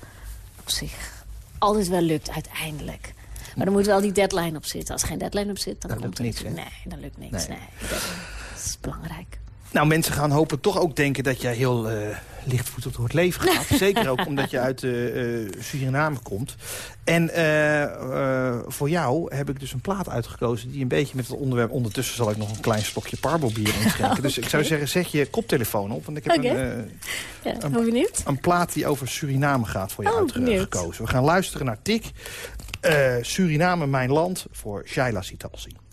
[SPEAKER 4] op zich altijd wel lukt uiteindelijk. Maar er moet wel die deadline op zitten. Als er geen deadline op zit, dan, komt
[SPEAKER 3] lukt niks.
[SPEAKER 4] Nee, dan lukt niks. Nee. nee. Dat is belangrijk.
[SPEAKER 3] Nou, mensen gaan hopelijk toch ook denken dat jij heel uh, lichtvoetig door het leven gaat. Zeker ook omdat je uit uh, Suriname komt. En uh, voor jou heb ik dus een plaat uitgekozen die een beetje met het onderwerp... Ondertussen zal ik nog een klein slokje parbobier inschenken. okay. Dus ik zou zeggen, zet je koptelefoon op. Want ik heb
[SPEAKER 4] okay.
[SPEAKER 3] een,
[SPEAKER 4] ja, een,
[SPEAKER 3] een, plaat die over Suriname gaat voor je
[SPEAKER 4] oh,
[SPEAKER 3] uitgekozen. We gaan luisteren naar Tik. Uh, Suriname, mijn land, voor Shaila Sitalsi.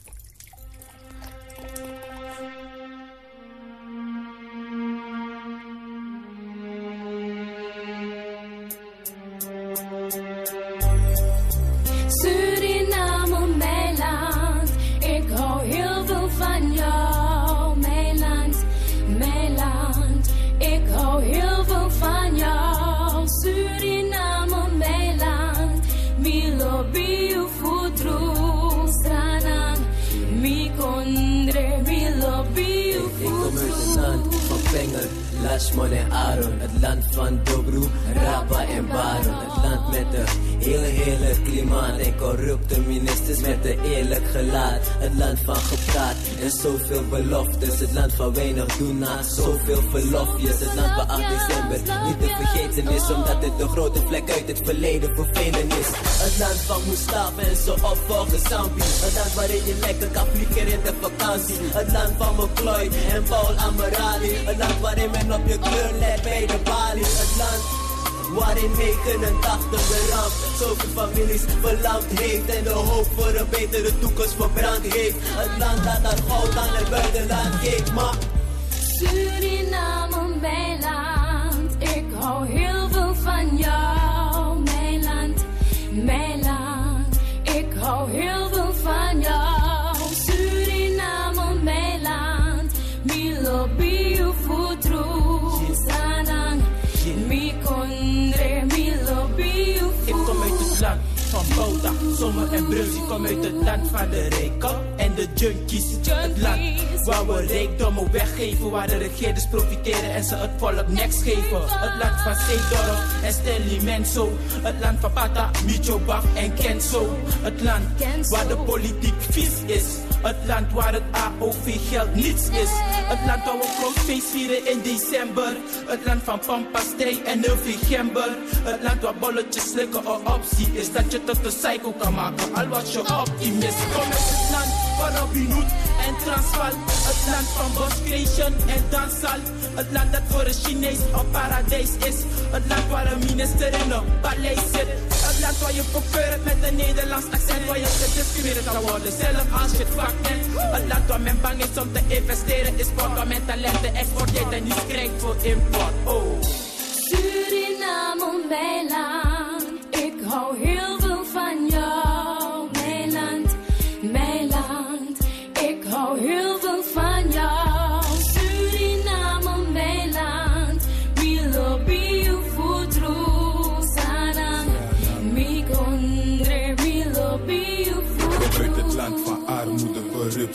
[SPEAKER 6] singer. Het land van Dobru, Rapa en Baron. Het land met de heel hele klimaat. En corrupte ministers met een eerlijk gelaat. Het land van gepraat en zoveel beloftes. Het land van weinig doen na zoveel verlofjes. Het land van 8 december niet te vergeten is. Omdat het een grote vlek uit het verleden vervelen is. Het land van Mustafa en zijn opvolger Sampi. Het land waarin je lekker kan vliegen in de vakantie. Het land van McCloy en Paul Amarali. Het land waarin men op je kleur let bij de balie. Het land waarin 89 beramd. Zoveel families verlamd heeft en de hoop voor een betere toekomst verbrand heeft. Het land dat naar goud aan het buitenland geeft, maar...
[SPEAKER 7] Suriname, mijn land, ik hou heel veel van jou. Van
[SPEAKER 8] Bouda, Zomer en. Ik kom uit het land van de rijken en de junkies. Het land waar we rijkdommen weggeven, waar de regeerders profiteren en ze het volk niks geven. Het land van Seedorf en Stanley Menso. Het land van Pata, Micho Bach en Kenzo. Het land waar de politiek vies is. Het land waar het AOV-geld niets is. Het land waar we groot vieren in december. Het land van pampastei en November. Het land waar bolletjes slikken een optie is. Dat je tot een psycho kan maken, al was je optimist. Kom uit het land van Robin Hood en Transvaal. Het land van Bosch Creation en Dansal. Het land dat voor een Chinees een paradijs is. Het land waar een minister in een paleis zit. Het land waar je verkeurt met een Nederlands accent. Waar je gediscrimineerd kan worden, zelf als je het vak kent. Het land waar men bang is om te investeren in sport. Waar men talenten exporteert en niet krijgt voor import. Oh.
[SPEAKER 7] Suriname, mijn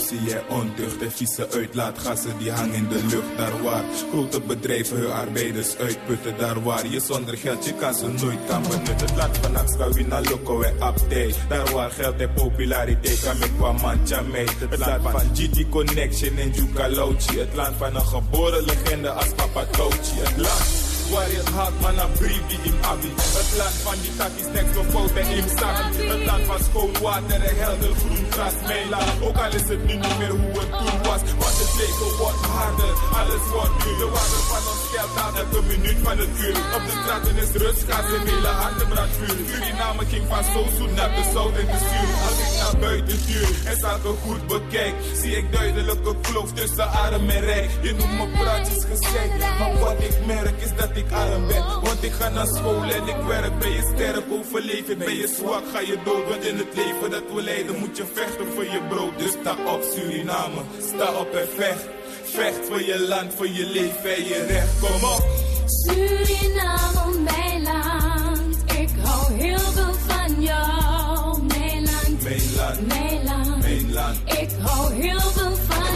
[SPEAKER 9] corruptie en ontucht. En vieze uitlaatgassen die hangen in de lucht. Daar waar grote bedrijven hun arbeiders uitputten. Daar waar je zonder geld je kan ze nooit kan benutten. Het land van Axel, Wina, Loco en Abdij. Daar waar geld en populariteit kan met qua mancha mee. Het land van GT Connection en Juka Lauchi. Het land van een geboren legende als Papa Touchy. Het land waar het haalt, man, een brief die im abi. Het land van die takkies, niks van fout en im sabi. Het land van schoon water en helder groen gras, mijn land. Ook al is het nu niet meer hoe het toen was. Want het leven wordt harder, alles wordt duur. De waarde van ons geld aan elke minuut van het uur. Op de straten is rust, gas en hele harde brandvuur. Suriname ging van zo zoet naar de zout en de zuur. Als ik naar buiten duur en zaken goed bekijk, zie ik duidelijk een kloof tussen arm en rijk. Je noemt me praatjes gezegd, maar wat ik merk is dat ik arm ben. Want ik ga naar school en ik werk. Ben je sterk overleven, ben je zwak, ga je dood. Want in het leven dat we leiden moet je vechten voor je brood. Dus sta op Suriname, sta op en vecht. Vecht voor je land, voor je leven en je recht. Kom op.
[SPEAKER 7] Suriname, mijn land. Ik hou heel veel van jou, mijn land,
[SPEAKER 9] Mijn land,
[SPEAKER 7] mijn land.
[SPEAKER 9] mijn land.
[SPEAKER 7] Ik hou heel veel van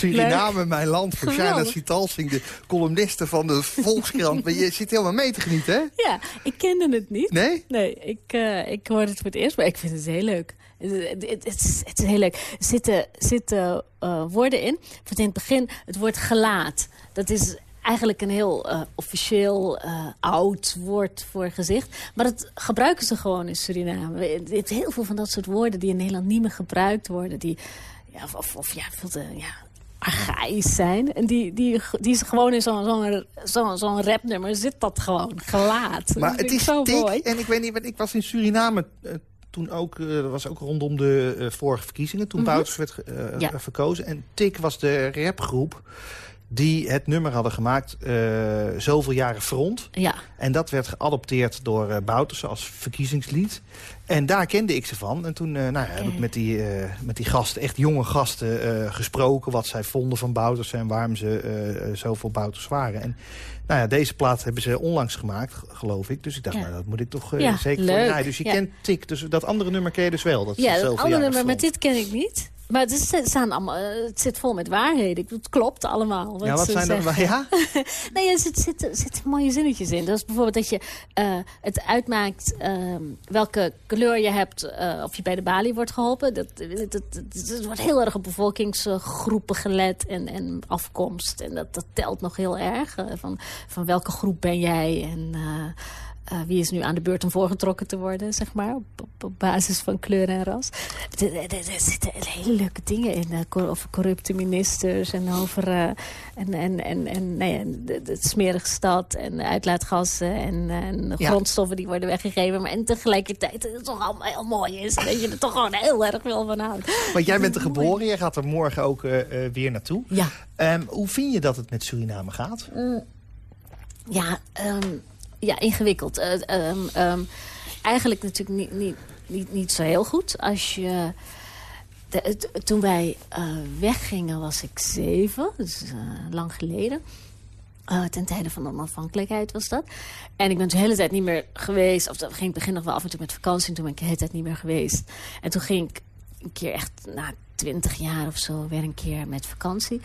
[SPEAKER 7] Suriname, mijn land,
[SPEAKER 3] voor
[SPEAKER 4] Geweldig.
[SPEAKER 3] Sitalsing, de columniste van de Volkskrant. Maar je zit helemaal mee te genieten, hè?
[SPEAKER 4] Ja, ik kende het niet.
[SPEAKER 3] Nee?
[SPEAKER 4] Nee, ik, eh, ik hoorde het voor het eerst, maar ik vind het heel leuk. Het, het, is, het is heel leuk. Er zitten, zitten eh, woorden in. Van in het begin het woord gelaat. Dat is eigenlijk een heel eh, officieel oud woord voor gezicht. Maar dat gebruiken ze gewoon in Suriname. Heel veel van dat soort woorden die in Nederland niet meer gebruikt worden. Die, ja, of, of, of ja, veel te... Ja, archaïs zijn. En die, die, die is gewoon in zo'n zo'n zo'n rapnummer zit dat gewoon gelaat.
[SPEAKER 3] Maar
[SPEAKER 4] Dat
[SPEAKER 3] het is
[SPEAKER 4] zo
[SPEAKER 3] dik.
[SPEAKER 4] mooi.
[SPEAKER 3] En ik weet niet, ik was in Suriname eh, toen ook, eh, dat was ook rondom de eh, vorige verkiezingen. Toen Bouters werd.
[SPEAKER 4] Ja.
[SPEAKER 3] verkozen. En Tik was de rapgroep die het nummer hadden gemaakt, Zoveel Jaren Front.
[SPEAKER 4] Ja,
[SPEAKER 3] En dat werd geadopteerd door Bouterse als verkiezingslied. En daar kende ik ze van. En toen eh, nou, ja, heb ik met die, eh, met die gasten, echt jonge gasten, eh, gesproken. Wat zij vonden van Bouterse en waarom ze zoveel Bouters waren. En nou ja, deze plaat hebben ze onlangs gemaakt, geloof ik. Dus ik dacht,
[SPEAKER 4] Ja.
[SPEAKER 3] nou, dat moet ik toch
[SPEAKER 4] Ja,
[SPEAKER 3] zeker
[SPEAKER 4] leuk.
[SPEAKER 3] voor draaien. Dus je kent Tik, dus dat andere nummer ken je dus wel. Dat
[SPEAKER 4] ja dat andere nummer, maar
[SPEAKER 3] Front.
[SPEAKER 4] dit ken ik niet. Maar het, is, het, staan allemaal, eh, het zit vol met waarheden. Het klopt allemaal.
[SPEAKER 3] Ja, wat zijn er?
[SPEAKER 4] zeggen.
[SPEAKER 3] Ja?
[SPEAKER 4] nee, er zitten zit, zit mooie zinnetjes in. Dat is bijvoorbeeld dat je eh, het uitmaakt ehm, welke kleur je hebt... eh, of je bij de balie wordt geholpen. Dat, dat, dat, dat- wordt heel erg op bevolkingsgroepen gelet en, en afkomst. En dat, dat telt nog heel erg. van, van welke groep ben jij en... eh, wie is nu aan de beurt om voorgetrokken te worden, zeg maar, op, basis van kleur en ras. Er, er- er- er zitten hele leuke dingen in, eh, over corrupte ministers en over eh, en, en, en, en, nou ja, de, de smerige stad en uitlaatgassen en, en
[SPEAKER 3] Ja.
[SPEAKER 4] grondstoffen die worden weggegeven. Maar en tegelijkertijd het toch allemaal heel mooi is. Dat je er toch gewoon heel erg veel van houdt.
[SPEAKER 3] Want jij bent er geboren, jij gaat er morgen ook weer naartoe.
[SPEAKER 4] Ja.
[SPEAKER 3] Ehm, hoe vind je dat het met Suriname gaat?
[SPEAKER 4] Ja, ehm, ja ingewikkeld. Eh, ehm, ehm, eigenlijk natuurlijk niet, niet, niet, niet zo heel goed. Als je, toen wij eh, weggingen was ik zeven, dus eh, lang geleden. Ten tijde van de onafhankelijkheid was dat. En ik ben de hele tijd niet meer geweest. Of dat ging in het begin nog wel af en toe met vakantie. En toen ben ik de hele tijd niet meer geweest. En toen ging ik een keer echt na twintig jaar of zo weer een keer met vakantie.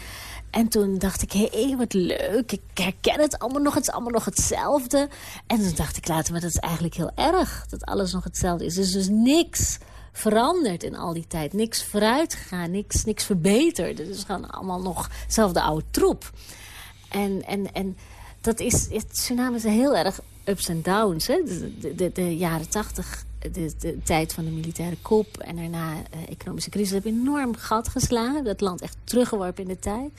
[SPEAKER 4] En toen dacht ik, hé, hey, wat leuk. Ik herken het allemaal nog. Het is allemaal nog hetzelfde. En toen dacht ik later, maar dat is eigenlijk heel erg. Dat alles nog hetzelfde is. Dus dus niks veranderd in al die tijd. Niks vooruit gegaan, niks, niks verbeterd. Het is gewoon allemaal nog dezelfde oude troep. En, en, en dat is, het tsunami is heel erg ups en downs. Hè? De, de, de, jaren tachtig, de, de, tijd van de militaire kop... en daarna uh, economische crisis hebben enorm gat geslagen. Dat land echt teruggeworpen in de tijd.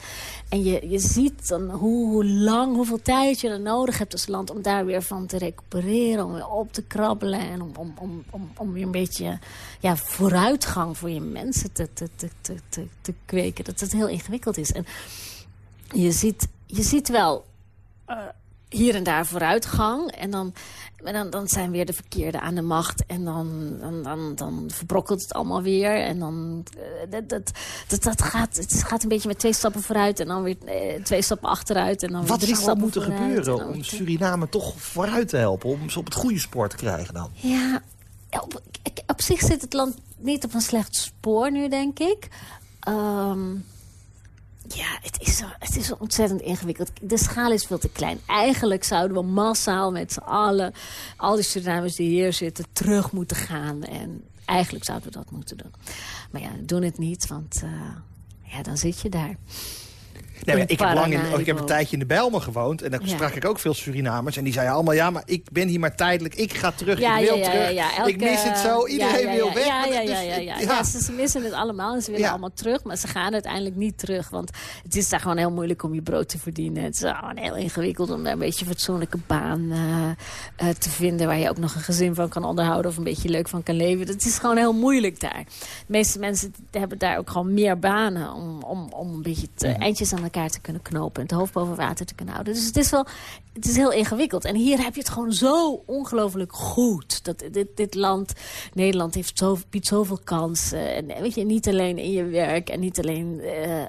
[SPEAKER 4] En je, je ziet dan hoe, lang, hoeveel tijd je er nodig hebt als land... om daar weer van te recupereren, om weer op te krabbelen... en om, om, om, om, om weer een beetje ja, vooruitgang voor je mensen te, te, te, te, te, kweken. Dat het heel ingewikkeld is. En je ziet, je ziet wel... Uh, hier en daar vooruitgang. En dan, dan, dan zijn weer de verkeerde aan de macht. En dan, dan, dan, dan verbrokkelt het allemaal weer. En dan, uh, dat, dat, dat, dat, gaat, het gaat een beetje met twee stappen vooruit. En dan weer uh, twee stappen achteruit. En dan
[SPEAKER 3] Wat
[SPEAKER 4] weer
[SPEAKER 3] zou er moeten gebeuren om Suriname toch vooruit te helpen? Om ze op het goede spoor te krijgen dan?
[SPEAKER 4] Ja, op, op zich zit het land niet op een slecht spoor nu, denk ik. Um, ja, het is, het is ontzettend ingewikkeld. De schaal is veel te klein. Eigenlijk zouden we massaal met z'n allen... al die Surinamers die hier zitten, terug moeten gaan. En eigenlijk zouden we dat moeten doen. Maar ja, doen het niet, want uh, ja, dan zit je daar.
[SPEAKER 3] Nee, ik, heb lang in, ik heb een tijdje in de Bijlmer gewoond. En daar ja. sprak ik ook veel Surinamers. En die zeiden allemaal, ja, maar ik ben hier maar tijdelijk. Ik ga terug,
[SPEAKER 4] ja,
[SPEAKER 3] ik wil
[SPEAKER 4] ja,
[SPEAKER 3] terug.
[SPEAKER 4] Elke,
[SPEAKER 3] ik mis het zo, iedereen wil weg.
[SPEAKER 4] Ja, ja, ja, ja, ja. ja. ze missen het allemaal en ze willen allemaal terug. Maar ze gaan uiteindelijk niet terug. Want het is daar gewoon heel moeilijk om je brood te verdienen. Het is gewoon heel ingewikkeld om daar een beetje een fatsoenlijke baan uh, uh, te vinden. Waar je ook nog een gezin van kan onderhouden. Of een beetje leuk van kan leven. Dat is gewoon heel moeilijk daar. De meeste mensen hebben daar ook gewoon meer banen. Om, om, om een beetje te, eindjes aan elkaar te kunnen knopen en het hoofd boven water te kunnen houden. Dus het is wel het is heel ingewikkeld. En hier heb je het gewoon zo ongelooflijk goed. Dat, dit, dit land, Nederland, heeft zo, biedt zoveel kansen. En weet je, niet alleen in je werk en niet alleen uh, uh,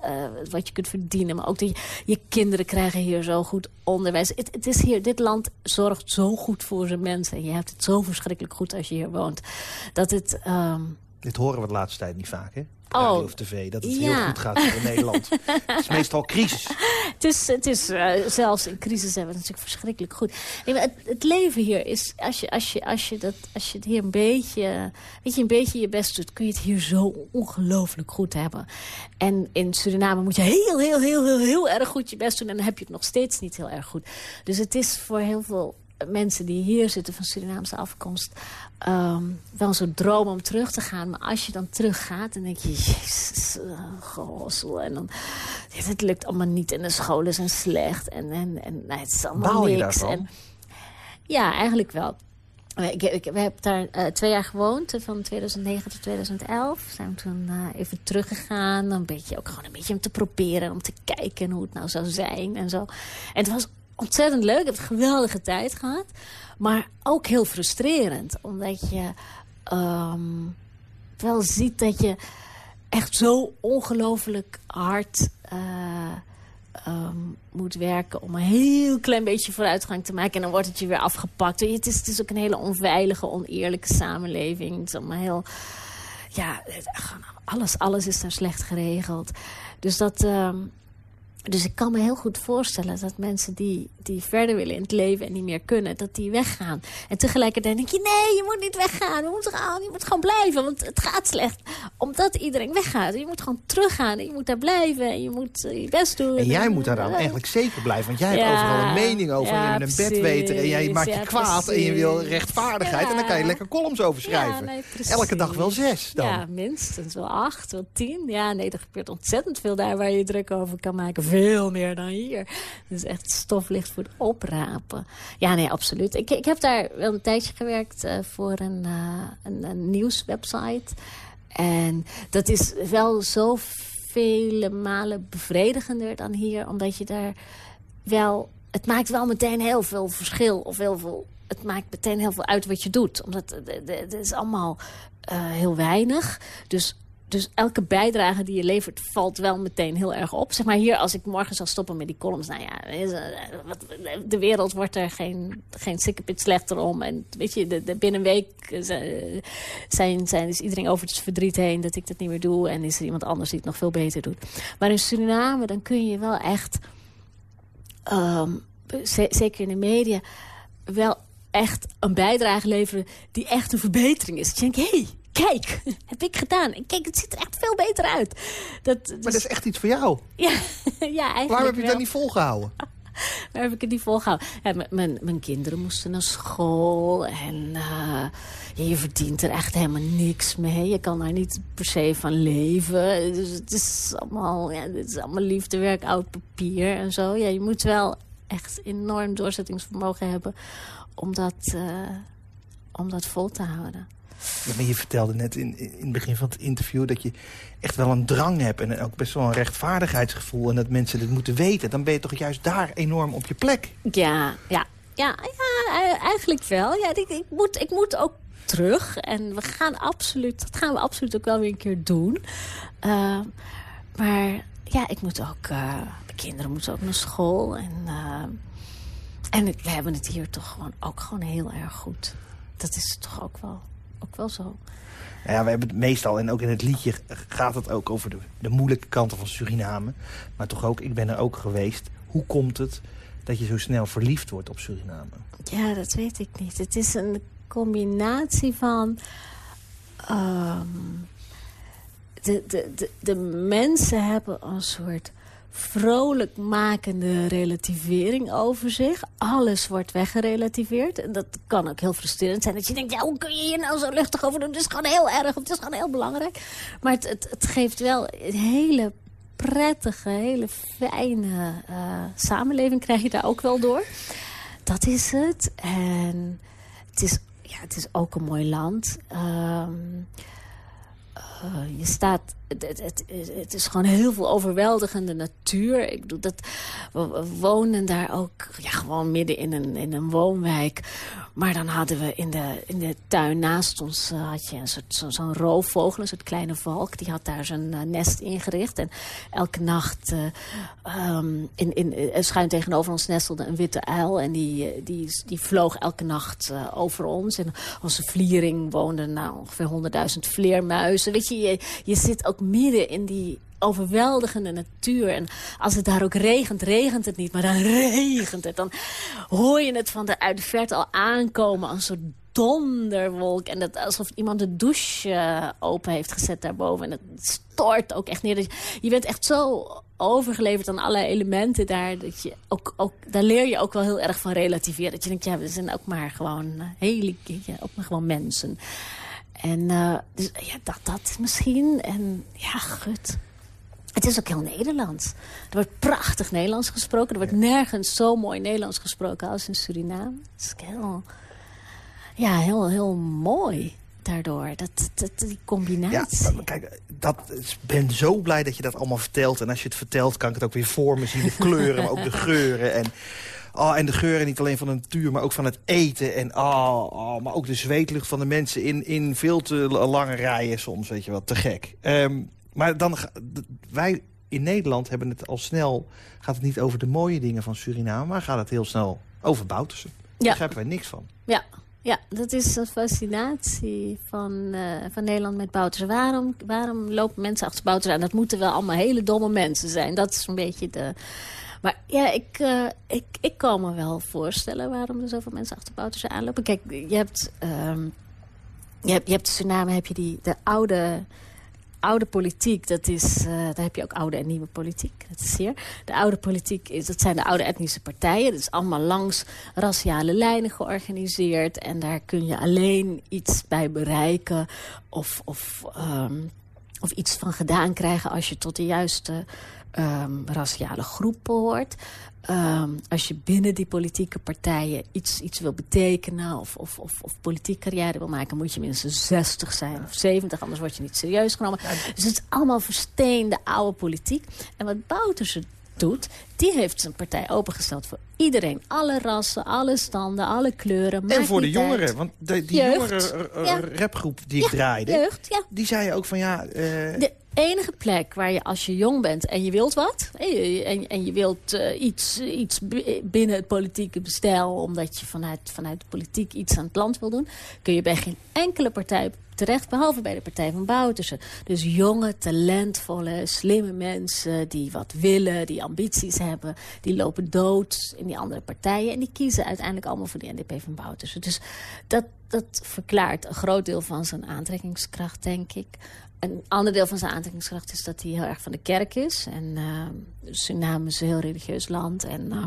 [SPEAKER 4] wat je kunt verdienen... maar ook dat je, je kinderen krijgen hier zo goed onderwijs. Het, het is hier, dit land zorgt zo goed voor zijn mensen. Je hebt het zo verschrikkelijk goed als je hier woont. Dat het... Um...
[SPEAKER 3] Dit horen we de laatste tijd niet vaak, hè? Oh, of tv, dat het ja. heel goed gaat in Nederland. het is meestal crisis.
[SPEAKER 4] Het is, het is uh, zelfs in crisis hebben we het natuurlijk verschrikkelijk goed. Nee, maar het, het, leven hier is, als je, als, je, als, je dat, als je het hier een beetje, weet je, een beetje je best doet, kun je het hier zo ongelooflijk goed hebben. En in Suriname moet je heel, heel, heel, heel, heel erg goed je best doen en dan heb je het nog steeds niet heel erg goed. Dus het is voor heel veel mensen die hier zitten van Surinaamse afkomst... Um, wel zo'n droom om terug te gaan. Maar als je dan teruggaat, dan denk je... Jezus, uh, En dan... Ja, het lukt allemaal niet. En de scholen zijn slecht. En, en, en nee, het is allemaal
[SPEAKER 3] Baal je
[SPEAKER 4] niks. En, ja, eigenlijk wel. Ik, ik, we hebben daar uh, twee jaar gewoond, van 2009 tot 2011. Zijn we toen uh, even teruggegaan. Een beetje, ook gewoon een beetje om te proberen, om te kijken hoe het nou zou zijn en zo. En het was ontzettend leuk. Ik heb een geweldige tijd gehad. Maar ook heel frustrerend. Omdat je um, wel ziet dat je echt zo ongelooflijk hard uh, um, moet werken... om een heel klein beetje vooruitgang te maken. En dan wordt het je weer afgepakt. Het is, het is ook een hele onveilige, oneerlijke samenleving. Het is allemaal heel... Ja, alles, alles is daar slecht geregeld. Dus dat... Um, dus ik kan me heel goed voorstellen dat mensen die, die verder willen in het leven en niet meer kunnen, dat die weggaan. En tegelijkertijd denk je, nee, je moet niet weggaan. Je moet, gaan, je moet gewoon blijven, want het gaat slecht. Omdat iedereen weggaat. Je moet gewoon teruggaan. Je moet daar blijven en je moet je best doen.
[SPEAKER 3] En jij moet daar dan eigenlijk zeker blijven. Want jij
[SPEAKER 4] ja,
[SPEAKER 3] hebt overal een mening over.
[SPEAKER 4] Ja,
[SPEAKER 3] en je bent een bedweter en jij maakt je kwaad.
[SPEAKER 4] Precies.
[SPEAKER 3] En je wil rechtvaardigheid. En dan kan je lekker columns over schrijven.
[SPEAKER 4] Nee,
[SPEAKER 3] Elke dag wel zes dan.
[SPEAKER 4] Ja, minstens wel acht, wel tien. Ja, nee, er gebeurt ontzettend veel daar waar je druk over kan maken. Veel meer dan hier. Dus echt stof ligt voor het oprapen. Ja, nee, absoluut. Ik, ik heb daar wel een tijdje gewerkt uh, voor een, uh, een, een nieuwswebsite. En dat is wel zo vele malen bevredigender dan hier. Omdat je daar wel... Het maakt wel meteen heel veel verschil. Of heel veel... Het maakt meteen heel veel uit wat je doet. Omdat het is allemaal heel weinig. Dus dus elke bijdrage die je levert valt wel meteen heel erg op. Zeg maar hier, als ik morgen zou stoppen met die columns... nou ja, de wereld wordt er geen, geen sikkepit slechter om. En weet je, de, binnen een week zijn, zijn, is iedereen over het verdriet heen... dat ik dat niet meer doe en is er iemand anders die het nog veel beter doet. Maar in Suriname, dan kun je wel echt... Um, zeker in de media... wel echt een bijdrage leveren die echt een verbetering is. Dat je denkt, hé, hey, kijk, heb ik gedaan. En kijk, het ziet er echt veel beter uit. Dat, dus...
[SPEAKER 3] Maar dat is echt iets voor jou.
[SPEAKER 4] Ja, ja eigenlijk
[SPEAKER 3] Waarom heb je
[SPEAKER 4] wel.
[SPEAKER 3] dat niet volgehouden?
[SPEAKER 4] Waar heb ik het niet volgehouden? Ja, mijn, mijn kinderen moesten naar school. En eh, je verdient er echt helemaal niks mee. Je kan daar niet per se van leven. Dus het is allemaal, ja, het is allemaal liefdewerk, oud papier en zo. Ja, je moet wel echt enorm doorzettingsvermogen hebben... om dat, eh, om dat vol te houden.
[SPEAKER 3] Je vertelde net in, in het begin van het interview... dat je echt wel een drang hebt en ook best wel een rechtvaardigheidsgevoel... en dat mensen dit moeten weten. Dan ben je toch juist daar enorm op je plek.
[SPEAKER 4] Ja, ja, ja, ja e- eigenlijk wel. Ja, ik, ik, moet, ik moet ook terug. En we gaan absoluut, dat gaan we absoluut ook wel weer een keer doen. Uh, maar ja, ik moet ook... Uh, de kinderen moeten ook naar school. En, uh, en we hebben het hier toch gewoon ook gewoon heel erg goed. Dat is toch ook wel, ook wel zo.
[SPEAKER 3] Ja, we hebben het meestal, en ook in het liedje gaat het ook over de, de moeilijke kanten van Suriname. Maar toch ook, ik ben er ook geweest. Hoe komt het dat je zo snel verliefd wordt op Suriname?
[SPEAKER 4] Ja, dat weet ik niet. Het is een combinatie van... Um, de, de, de, de mensen hebben een soort vrolijkmakende relativering over zich. Alles wordt weggerelativeerd. En dat kan ook heel frustrerend zijn. Dat je denkt, ja, hoe kun je hier nou zo luchtig over doen? Het is gewoon heel erg, het is gewoon heel belangrijk. Maar het, het, het geeft wel een hele prettige, hele fijne uh, samenleving krijg je daar ook wel door. Dat is het. En het is, ja, het is ook een mooi land. Um, uh, je staat, het, het, het, is gewoon heel veel overweldigende natuur. Ik bedoel, dat, we wonen daar ook ja, gewoon midden in een, in een woonwijk. Maar dan hadden we in de, in de tuin naast ons uh, had je een soort, zo'n zo roofvogel, een soort kleine valk. Die had daar zijn uh, nest ingericht. En elke nacht um, in, in, schuin tegenover ons nestelde een witte uil. En die, die, die vloog elke nacht over ons. En onze vliering woonde nou ongeveer 100.000 vleermuizen. Weet je, je, je zit ook midden in die overweldigende natuur. En als het daar ook regent, regent het niet, maar dan regent het. Dan hoor je het van de, uit de verte al aankomen een soort donderwolk. En dat, alsof iemand de douche uh, open heeft gezet daarboven. En het stort ook echt neer. Dus je bent echt zo overgeleverd aan alle elementen daar. Dat je ook, ook, daar leer je ook wel heel erg van relativeren. Dat je denkt, ja, we zijn ook maar gewoon uh, hele, ook maar gewoon mensen. En uh, dus, ja, dat, dat misschien. En ja, gut. Het is ook heel Nederlands. Er wordt prachtig Nederlands gesproken. Er wordt nergens zo mooi Nederlands gesproken als in Suriname. Dat is heel, ja, heel, heel mooi daardoor. Dat, dat, die combinatie.
[SPEAKER 3] Ja, kijk, dat, ik ben zo blij dat je dat allemaal vertelt. En als je het vertelt, kan ik het ook weer voor me zien. De kleuren, maar ook de geuren. En, oh, en de geuren niet alleen van de natuur, maar ook van het eten. En, oh, oh, maar ook de zweetlucht van de mensen in, in veel te lange rijen soms. Weet je wat, te gek. Um, maar dan, wij in Nederland hebben het al snel... gaat het niet over de mooie dingen van Suriname... maar gaat het heel snel over Boutersen. Daar begrijpen wij niks van.
[SPEAKER 4] Ja, ja, dat is een fascinatie van, uh, van Nederland met Boutersen. Waarom, waarom lopen mensen achter Boutersen aan? Dat moeten wel allemaal hele domme mensen zijn. Dat is een beetje de... Maar ja, ik, uh, ik, ik kan me wel voorstellen waarom er zoveel mensen achter Boutersen aanlopen. Kijk, je hebt, um, je hebt, je hebt in Suriname heb je die, de oude oude politiek, dat is, uh, daar heb je ook oude en nieuwe politiek. Dat is hier. De oude politiek, is, dat zijn de oude etnische partijen. Dat is allemaal langs raciale lijnen georganiseerd. En daar kun je alleen iets bij bereiken of, of, um, of iets van gedaan krijgen als je tot de juiste um, raciale groep behoort. Um, als je binnen die politieke partijen iets, iets wil betekenen... Of, of, of, of politiek carrière wil maken... moet je minstens 60 zijn of 70, anders word je niet serieus genomen. Dus het is allemaal versteende oude politiek. En wat Bouterse doet, die heeft zijn partij opengesteld voor iedereen. Alle rassen, alle standen, alle kleuren.
[SPEAKER 3] En voor de jongeren, uit. want de, die jongere ja. rapgroep die ik draaide...
[SPEAKER 4] Jeugd, ja.
[SPEAKER 3] die zei ook van ja... Uh...
[SPEAKER 4] De enige plek waar je als je jong bent en je wilt wat... en, en je wilt uh, iets, iets binnen het politieke bestel... omdat je vanuit, vanuit de politiek iets aan het land wil doen... kun je bij geen enkele partij terecht, behalve bij de Partij van Boutersen. Dus jonge, talentvolle, slimme mensen die wat willen, die ambities hebben... die lopen dood in die andere partijen en die kiezen uiteindelijk allemaal voor de NDP van Boutersen. Dus dat, dat verklaart een groot deel van zijn aantrekkingskracht, denk ik. Een ander deel van zijn aantrekkingskracht is dat hij heel erg van de kerk is. En uh, Suriname is een heel religieus land. En uh,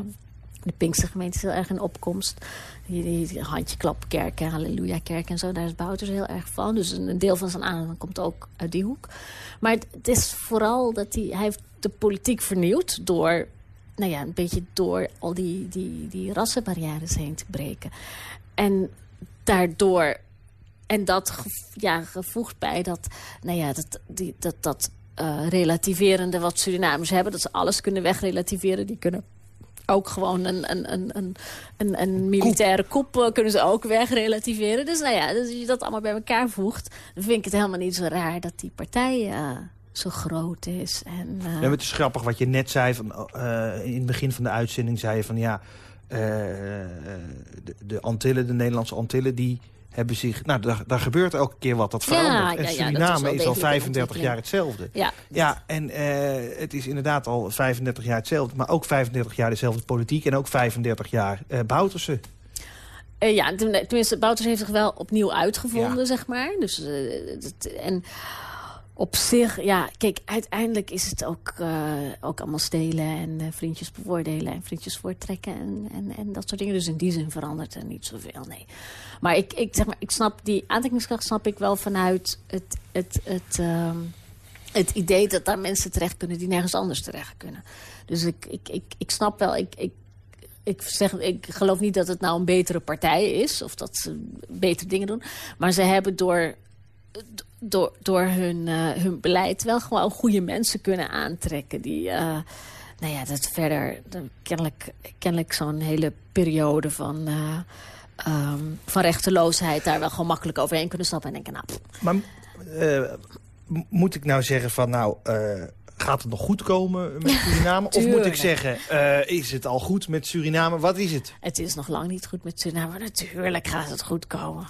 [SPEAKER 4] de Pinkse gemeente is heel erg in opkomst. Die, die, die handjeklapkerken, halleluja-kerk en zo. Daar is Bouters heel erg van. Dus een deel van zijn aandacht komt ook uit die hoek. Maar het, het, is vooral dat hij, hij heeft de politiek vernieuwd... door nou ja, een beetje door al die, die, die rassenbarrières heen te breken. En daardoor en dat ja, gevoegd bij dat, nou ja, dat, die, dat, dat uh, relativerende wat Surinamers hebben. Dat ze alles kunnen wegrelativeren. Die kunnen ook gewoon een, een, een, een, een, militaire koep uh, kunnen ze ook wegrelativeren. Dus nou ja, dus als je dat allemaal bij elkaar voegt... dan vind ik het helemaal niet zo raar dat die partij... Uh, zo groot is. En,
[SPEAKER 3] ja, het is grappig wat je net zei. Van, in het begin van de uitzending zei je van ja... de, de Antillen, de Nederlandse Antillen... die hebben zich... Nou, daar, daar gebeurt elke keer wat, dat verandert. Ja, en Suriname ja, is, al 35 jaar hetzelfde.
[SPEAKER 4] Ja,
[SPEAKER 3] ja en uh, het is inderdaad al 35 jaar hetzelfde... maar ook 35 jaar dezelfde politiek en ook 35 jaar uh, Bouterse.
[SPEAKER 4] Uh, ja, tenminste, Bouters heeft zich wel opnieuw uitgevonden, zeg maar. Dus, en op zich, ja, kijk, uiteindelijk is het ook, uh, ook allemaal stelen en uh, vriendjes bevoordelen en vriendjes voortrekken en, en, en dat soort dingen. Dus in die zin verandert er niet zoveel, nee. Maar ik, ik, zeg maar, ik snap die aantrekkingskracht snap ik wel vanuit het, het, het, uh, het idee dat daar mensen terecht kunnen die nergens anders terecht kunnen. Dus ik, ik, ik, ik snap wel, ik, ik, ik, zeg, ik geloof niet dat het nou een betere partij is of dat ze betere dingen doen. Maar ze hebben door door, door hun, uh, hun beleid wel gewoon goede mensen kunnen aantrekken. Die, uh, nou ja, dat verder de, kennelijk, kennelijk zo'n hele periode van, uh, um, van rechteloosheid... daar wel gewoon makkelijk overheen kunnen stappen en denken, nou...
[SPEAKER 3] Maar moet ik nou zeggen van, nou... Gaat het nog goed komen met Suriname? of moet ik zeggen, is het al goed met Suriname? Wat is het?
[SPEAKER 4] Het is nog lang niet goed met Suriname. Natuurlijk gaat het goed komen.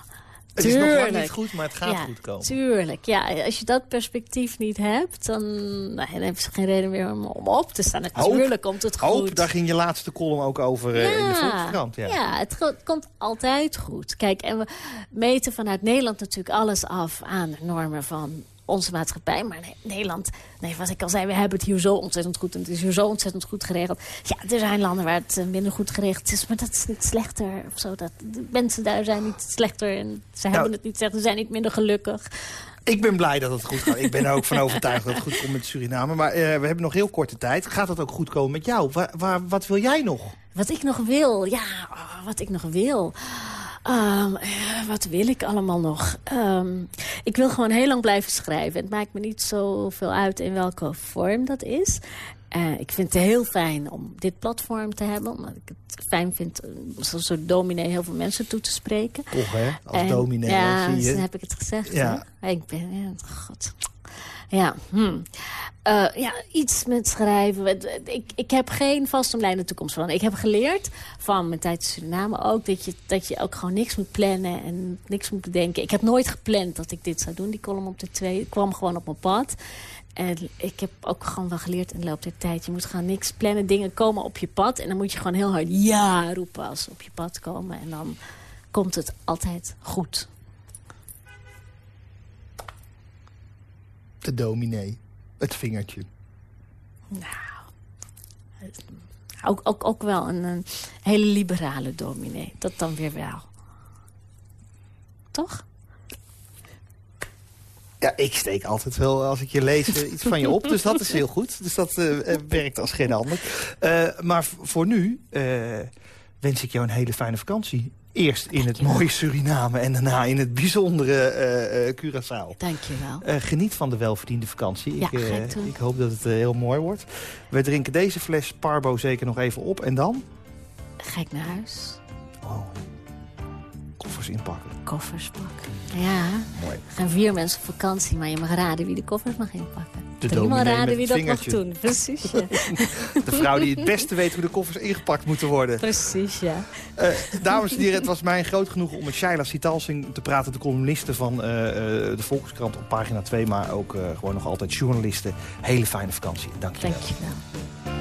[SPEAKER 3] Het is nog lang niet goed, maar het gaat goed komen.
[SPEAKER 4] Tuurlijk, ja. Als je dat perspectief niet hebt, dan, nou, dan heb je geen reden meer om, om op te staan. Natuurlijk komt het goed.
[SPEAKER 3] Hoop, daar ging je laatste column ook over ja, in de Volkskrant. Ja,
[SPEAKER 4] ja het, komt altijd goed. Kijk, en we meten vanuit Nederland natuurlijk alles af aan normen van onze maatschappij. Maar nee, Nederland, nee, wat ik al zei, we hebben het hier zo ontzettend goed. En het is hier zo ontzettend goed geregeld. Ja, er zijn landen waar het eh, minder goed geregeld is. Maar dat is niet slechter of zo. Dat, de mensen daar zijn niet slechter. En ze nou, hebben het niet slechter, ze zijn niet minder gelukkig.
[SPEAKER 3] Ik ben blij dat het goed gaat. Ik ben er ook van overtuigd dat het goed komt met Suriname. Maar uh, we hebben nog heel korte tijd. Gaat het ook goed komen met jou? Waar, wat wil jij nog?
[SPEAKER 4] Wat ik nog wil? Ja, oh, wat ik nog wil... Um, wat wil ik allemaal nog? Um, ik wil gewoon heel lang blijven schrijven. Het maakt me niet zoveel uit in welke vorm dat is. Uh, ik vind het heel fijn om dit platform te hebben. Omdat ik het fijn vind als een soort dominee heel veel mensen toe te spreken.
[SPEAKER 3] Toch hè, als en, dominee.
[SPEAKER 4] Ja,
[SPEAKER 3] zie je.
[SPEAKER 4] heb ik het gezegd. Ja. Ik ben, ja, god. Ja, hm. Uh, ja, iets met schrijven. Ik, ik heb geen vastomlijnde toekomstplan. Ik heb geleerd van mijn tijd in Suriname ook... Dat je, dat je ook gewoon niks moet plannen en niks moet bedenken. Ik heb nooit gepland dat ik dit zou doen, die column op de twee. kwam gewoon op mijn pad. En ik heb ook gewoon wel geleerd in de loop der tijd. Je moet gewoon niks plannen. Dingen komen op je pad. En dan moet je gewoon heel hard ja roepen als ze op je pad komen. En dan komt het altijd goed.
[SPEAKER 3] De dominee. Het vingertje.
[SPEAKER 4] Nou, ook, ook, ook wel een, een hele liberale dominee. Dat dan weer wel. Toch?
[SPEAKER 3] Ja, ik steek altijd wel, als ik je lees, eh, iets van je op. Dus dat is heel goed. Dus dat uh, werkt als geen ander. Uh, maar voor nu uh, wens ik jou een hele fijne vakantie. Eerst in het mooie Suriname en daarna in het bijzondere uh, uh, Curaçao.
[SPEAKER 4] Dankjewel.
[SPEAKER 3] Uh, geniet van de welverdiende vakantie.
[SPEAKER 4] Ja,
[SPEAKER 3] ik, ik hoop dat het heel mooi wordt. We drinken deze fles Parbo zeker nog even op. En dan?
[SPEAKER 4] Ga ik naar huis.
[SPEAKER 3] Oh. Koffers inpakken.
[SPEAKER 4] Koffers pakken. Ja.
[SPEAKER 3] Mooi.
[SPEAKER 4] Gaan vier mensen op vakantie, maar je mag raden wie de koffers mag inpakken.
[SPEAKER 3] De dominee
[SPEAKER 4] raden wie dat mag doen. Precies, ja.
[SPEAKER 3] De vrouw die het beste weet hoe de koffers ingepakt moeten worden.
[SPEAKER 4] Precies, ja.
[SPEAKER 3] Eh, dames en heren, het was mij groot genoegen om met Shaila Sitalsing te praten. De columniste van eh, eh, de Volkskrant op pagina 2. Maar ook gewoon nog altijd journaliste. Hele fijne vakantie. Dank je wel.